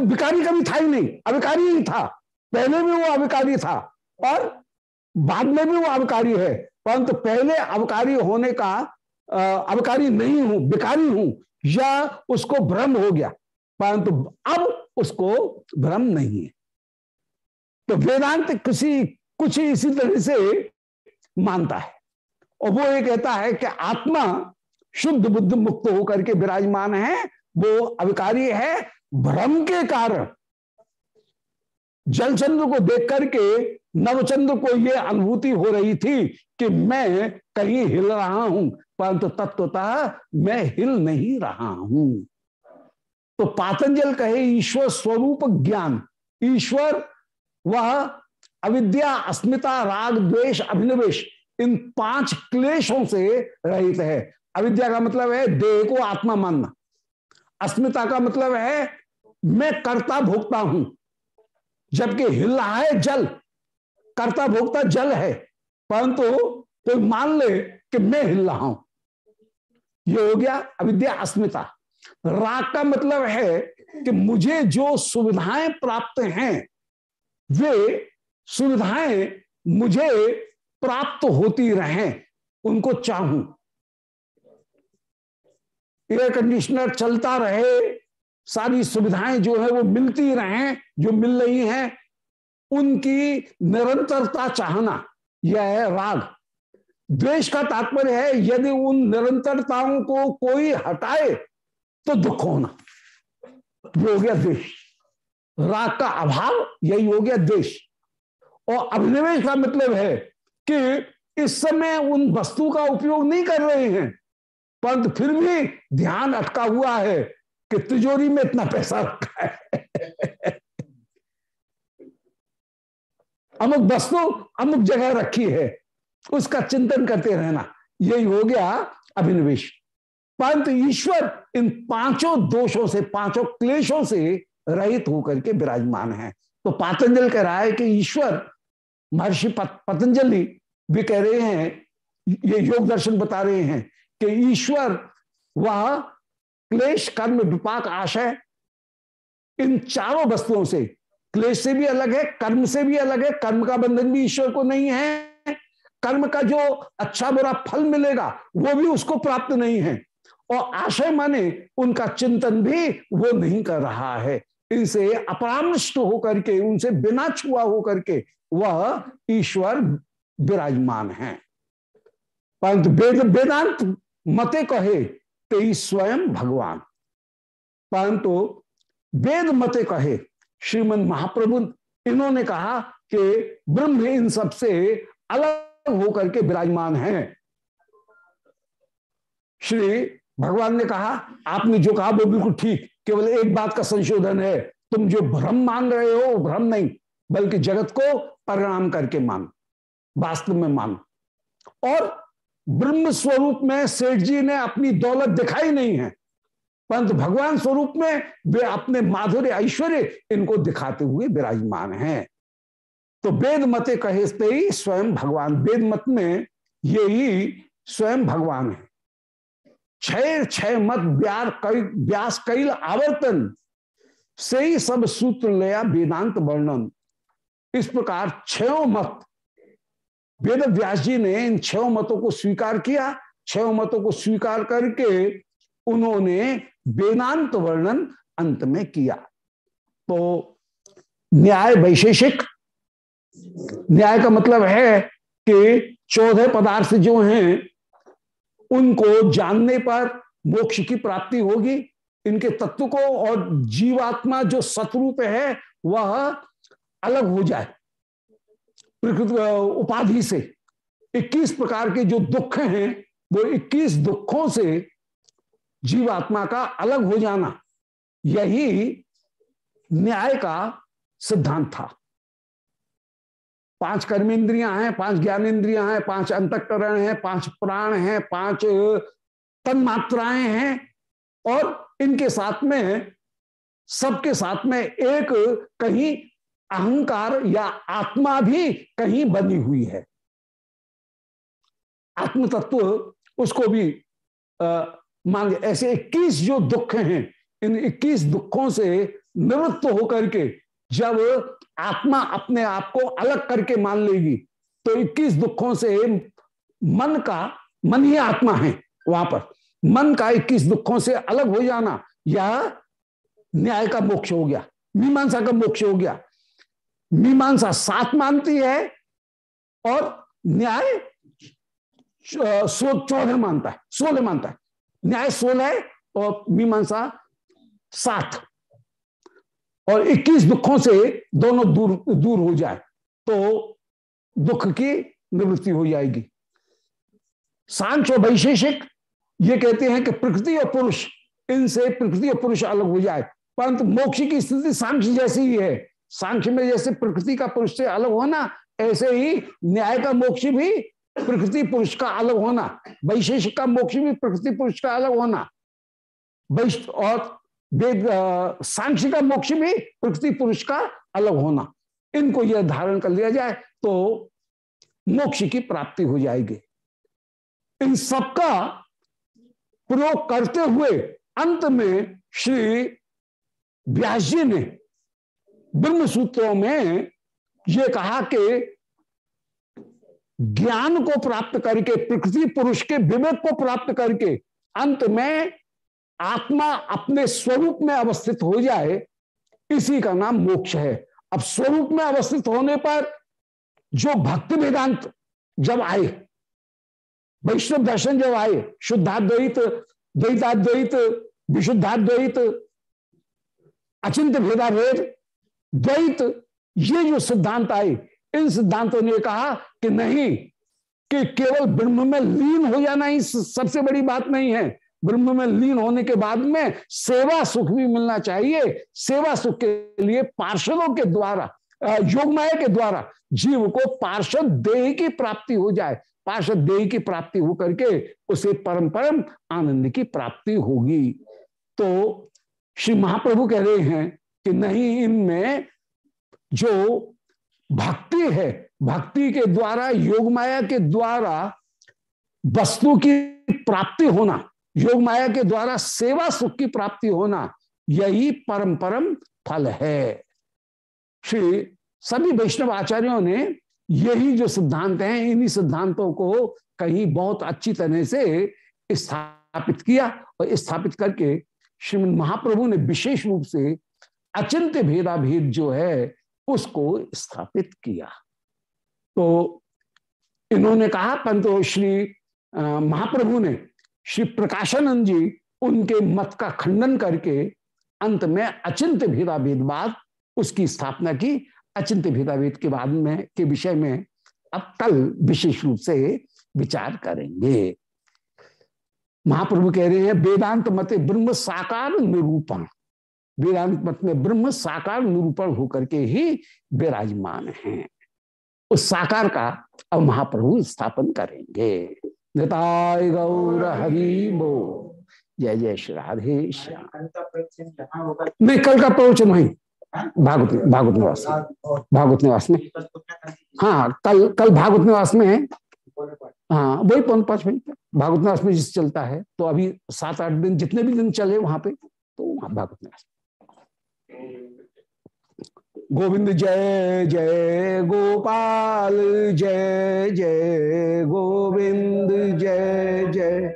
विकारी कभी था ही नहीं। अभिकारी ही था। पहले भी वो अभिकारी था और बाद में भी वो अभिकारी है। परंतु पहले अवकारी होने का अवकारी नहीं हूँ बिकारी हूँ। या उसको भ्रम हो गया, परंतु अब उसको भ्रम नहीं है। तो वेदांत किसी, कुछ इसी तरह से मानता है। और वो ये कहता है कि आत्मा शुद्ध बुद्ध मुक्त होकर के विराजमान है, वो अविकारी है, भ्रम के कारण। जलचंद्र को देख करके नवचंद्र को यह अनुभूति हो रही थी कि मैं कहीं हिल रहा हूँ, परंतु तत्वतः मैं हिल नहीं रहा हूँ। तो पातंजल कहे, ईश्वर स्वरूप ज्ञान, ईश्वर वह अविद्या, अस्मिता, राग, द्वेष, अभिनिवेश, इन पाँच क्लेशों से रहित है। अविद्या का मतलब है देह को आत्मा मानना। अस्मिता का मतलब है, मैं कर्ता भोगता हूँ, जबकि हिल रहा है जल कर्ता भोक्ता जल है, परंतु कोई मान ले कि मैं हिल रहा हूँ। ये हो गया अविद्या अस्मिता। राग का मतलब है कि मुझे जो सुविधाएँ प्राप्त हैं, वे सुविधाएँ मुझे प्राप्त होती रहें, उनको चाहूँ। एयर कंडीशनर चलता रहे, सारी सुविधाएँ जो है वो मिलती रहें, जो मिल रही हैं उनकी निरंतरता चाहना, यह है राग। द्वेष का तात्पर्य है, यदि उन निरंतरताओं को कोई हटाए तो दुख होना। हो गया द्वेष। राग का अभाव, यही हो गया द्वेष। और अभिनिवेश का मतलब है कि इस समय उन वस्तु का उपयोग नहीं कर रहे हैं, परंतु फिर भी ध्यान अटका हुआ है कि तिजोरी में इतना पैसा रखा है। अमुक वस्तु, अमुक जगह रखी है। उसका चिंतन करते रहना। यही हो गया अभिनिवेश। परंतु ईश्वर इन पाँचों दोषों से, पाँचों क्लेशों से रहित होकर के विराजमान है। तो पातंजल कह रहा है कि ईश्वर, महर्षि पतंजलि भी कह रहे हैं, ये योग दर्शन बता रहे हैं कि ईश्वर, वह क्लेश, कर्म, विपाक, आशय, इन चारों वस्तुओं से क्लेश से भी अलग है, कर्म से भी अलग है। कर्म का बंधन भी ईश्वर को नहीं है। कर्म का जो अच्छा बुरा फल मिलेगा, वो भी उसको प्राप्त नहीं है। और आशय माने उनका चिंतन भी वो नहीं कर रहा है। इनसे अपरामृष्ट होकर के, उनसे बिना छुआ होकर के वह ईश्वर विराजमान है। परंतु वेद, वेदांत मते कहे ते स्वयं भगवान। परंतु वेद मते कहे श्रीमद महाप्रभु, इन्होंने कहा कि ब्रह्म इन सबसे अलग होकर के विराजमान हैं। श्री भगवान ने कहा, आपने जो कहा वो बिल्कुल ठीक, केवल एक बात का संशोधन है, तुम जो भ्रम मान रहे हो भ्रम नहीं, बल्कि जगत को परिणाम करके मान वास्तव में मान और ब्रह्म स्वरूप में सेठ जी ने अपनी दौलत दिखाई नहीं है परंतु भगवान स्वरूप में वे अपने माधुर्य, ऐश्वर्य इनको दिखाते हुए विराजमान हैं। तो वेद मते कहे ही स्वयं भगवान, वेद मत में यही स्वयं भगवान है। छह छह मत ब्यार कई, व्यास, कैल, आवर्तन से ही सब सूत्र लिया वेदांत वर्णन। इस प्रकार छो मत, वेद व्यास जी ने इन छह मतों को स्वीकार किया। छह मतों को स्वीकार करके उन्होंने वेदांत वर्णन अंत में किया। तो न्याय वैशेषिक। न्याय का मतलब है कि चौदह पदार्थ जो हैं, उनको जानने पर मोक्ष की प्राप्ति होगी। इनके तत्व को और जीवात्मा जो सतरूप है, वह अलग हो जाए। प्रकृति, उपाधि से। 21 प्रकार के जो दुख हैं, वो 21 दुखों से जीवात्मा का अलग हो जाना। यही न्याय का सिद्धांत था। पाँच कर्मेंद्रियाँ हैं, पाँच ज्ञानेन्द्रियाँ हैं, पाँच अंतकरण हैं, पाँच प्राण हैं, पाँच तन्मात्राएँ हैं और इनके साथ में, सबके साथ में एक कहीं अहंकार या आत्मा भी कहीं बनी हुई है। आत्म तत्व उसको भी मान ऐसे 21 जो दुख हैं, इन 21 दुखों से निवृत्त होकर के जब आत्मा अपने आप को अलग करके मान लेगी तो 21 दुखों से मन का, मन ही आत्मा है वहाँ पर। मन का 21 दुखों से अलग हो जाना यह न्याय का मोक्ष हो गया, मीमांसा का मोक्ष हो गया। मीमांसा सात मानती है और न्याय चौदह मानता है, सोलह मानता है। न्याय सोलह और मीमांसा सात। और 21 दुखों से दोनों दूर दूर हो जाए तो दुख की निवृत्ति हो जाएगी। सांख्य वैशेषिक ये कहते हैं कि प्रकृति और पुरुष, इनसे प्रकृति और पुरुष अलग हो जाए। परंतु मोक्ष की स्थिति सांख्य जैसी ही है। सांख्य में जैसे प्रकृति का पुरुष से अलग होना, ऐसे ही न्याय का मोक्ष भी प्रकृति पुरुष का अलग होना। वैशेषिक का मोक्ष भी प्रकृति पुरुष का अलग होना। और वेद सांख्य का मोक्ष भी प्रकृति पुरुष का अलग होना। इनको यह धारण कर लिया जाए तो मोक्ष की प्राप्ति हो जाएगी। इन सबका प्रयोग करते हुए अंत में श्री व्यास जी ने ब्रह्म सूत्रों में ये कहा कि ज्ञान को प्राप्त करके प्रकृति पुरुष के विवेक को प्राप्त करके, अंत में आत्मा अपने स्वरूप में अवस्थित हो जाए, इसी का नाम मोक्ष है। अब स्वरूप में अवस्थित होने पर जो भक्ति वेदांत जब आए, वैष्णव दर्शन जब आए, शुद्धाद्वैत, द्वैताद्वैत, विशुद्धाद्वैत अचिंत भेदाभेद, द्वैत, ये जो सिद्धांत आए इन सिद्धांतों ने कहा कि नहीं, कि केवल ब्रह्म में लीन हो जाना ही सबसे बड़ी बात नहीं है। ब्रह्म में लीन होने के बाद में सेवा सुख भी मिलना चाहिए। सेवा सुख के लिए पार्षदों के द्वारा योगमाया के द्वारा जीव को पार्षद देह की प्राप्ति हो जाए। पार्षद देह की प्राप्ति हो करके उसे परम परम आनंद की प्राप्ति होगी। तो श्री महाप्रभु कह रहे हैं कि नहीं, इनमें जो भक्ति है। भक्ति के द्वारा, योग माया के द्वारा वस्तु की प्राप्ति होना, योग माया के द्वारा सेवा सुख की प्राप्ति होना, यही परम परम फल है। श्री सभी वैष्णव आचार्यों ने यही जो सिद्धांत हैं, इन्हीं सिद्धांतों को कहीं बहुत अच्छी तरह से स्थापित किया और स्थापित करके श्रीमद महाप्रभु ने विशेष रूप से अचिंत्य भेदा भेद जो है उसको स्थापित किया। तो इन्होंने कहा, परंतु श्री महाप्रभु ने, श्री प्रकाशानंद जी उनके मत का खंडन करके अंत में अचिंत्य भेदा भेदवाद उसकी स्थापना की। अचिंत्य भेदाभेद के बाद में, के विषय में अब कल विशेष रूप से विचार करेंगे। महाप्रभु कह रहे हैं, वेदांत मते ब्रह्म साकार निरूपण। वेदांत मत में ब्रह्म साकार निरूपण होकर के ही विराजमान है। उस साकार का अब महाप्रभु स्थापन करेंगे। गौर हरि बो जय जय श्री राधे श्याम। नहीं कल का प्रवचन वही, भागवत भागवत निवास में। भागवत निवास में? हाँ कल कल भागवत निवास में है। हाँ वही पौन पाँच मिनट भागवत निवास में जिस चलता है तो अभी सात आठ दिन जितने भी दिन चले वहाँ पे तो वहाँ भागवत निवास गोविंद जय जय गोपाल, जय जय गोविंद, जय जय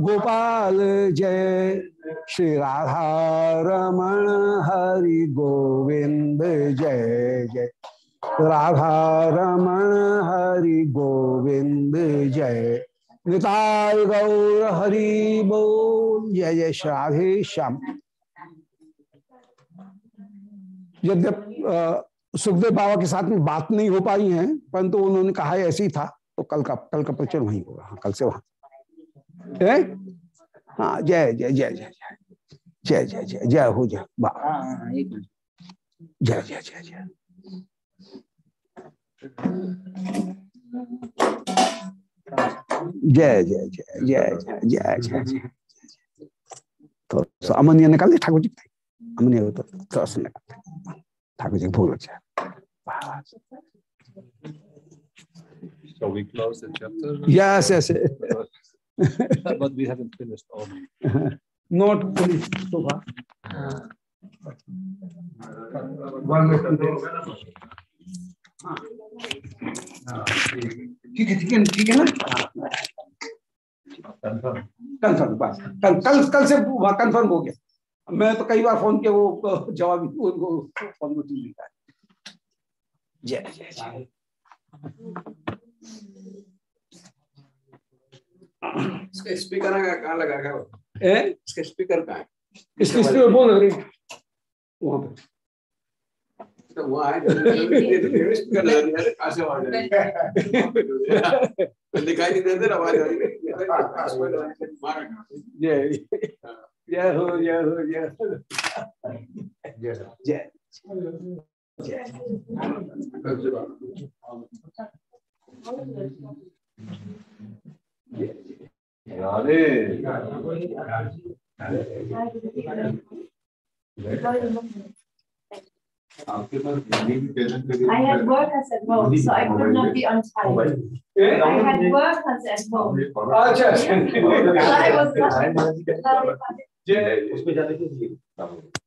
गोपाल, जय श्री राधा रमण हरि गोविंद, जय जय राधा रमण हरि गोविंद, जय निताय गौर हरि बोल, जय जय श्राधे श्याम। यद्यप सुखदेव बाबा के साथ में बात नहीं हो पाई है परंतु तो उन्होंने कहा ऐसे ही था तो कल का कल का प्रचुर वहीं होगा हाँ कल से वहाँ हाँ जय जय जय जय जय जय जय जय जय हो जय जय जय जय जय जय जय जय जय जय जय जय जय तो अमन निकाल ठाकुर जी हमने वो तो थोड़ा सा लगा ठाकुर जी भूल अच्छा So we close the chapter. Yes, yes. but we haven't finished all. Not finished so far. One ठीक है ठीक है ठीक है ना कंफर्म बस कल कल कल से कंफर्म हो गया मैं तो कई बार फ़ोन किया वो जवाब उनको फ़ोन में लिखा है। जय जय जय। इसका स्पीकर कहाँ लगा है ए? इसका स्पीकर कहाँ है? इसके स्पीकर बोल रहे वहाँ पे। तो वहाँ है स्पीकर लगा दिया कहाँ आवाज़ आ रही है। *laughs* दिखाई नहीं देते आवाज़ आ रही है। जय जय हो जय हो जय जय जय I had workers at home, so I could not be on time. I had workers at home. अच्छा So I was not. जय उसमें जाते थे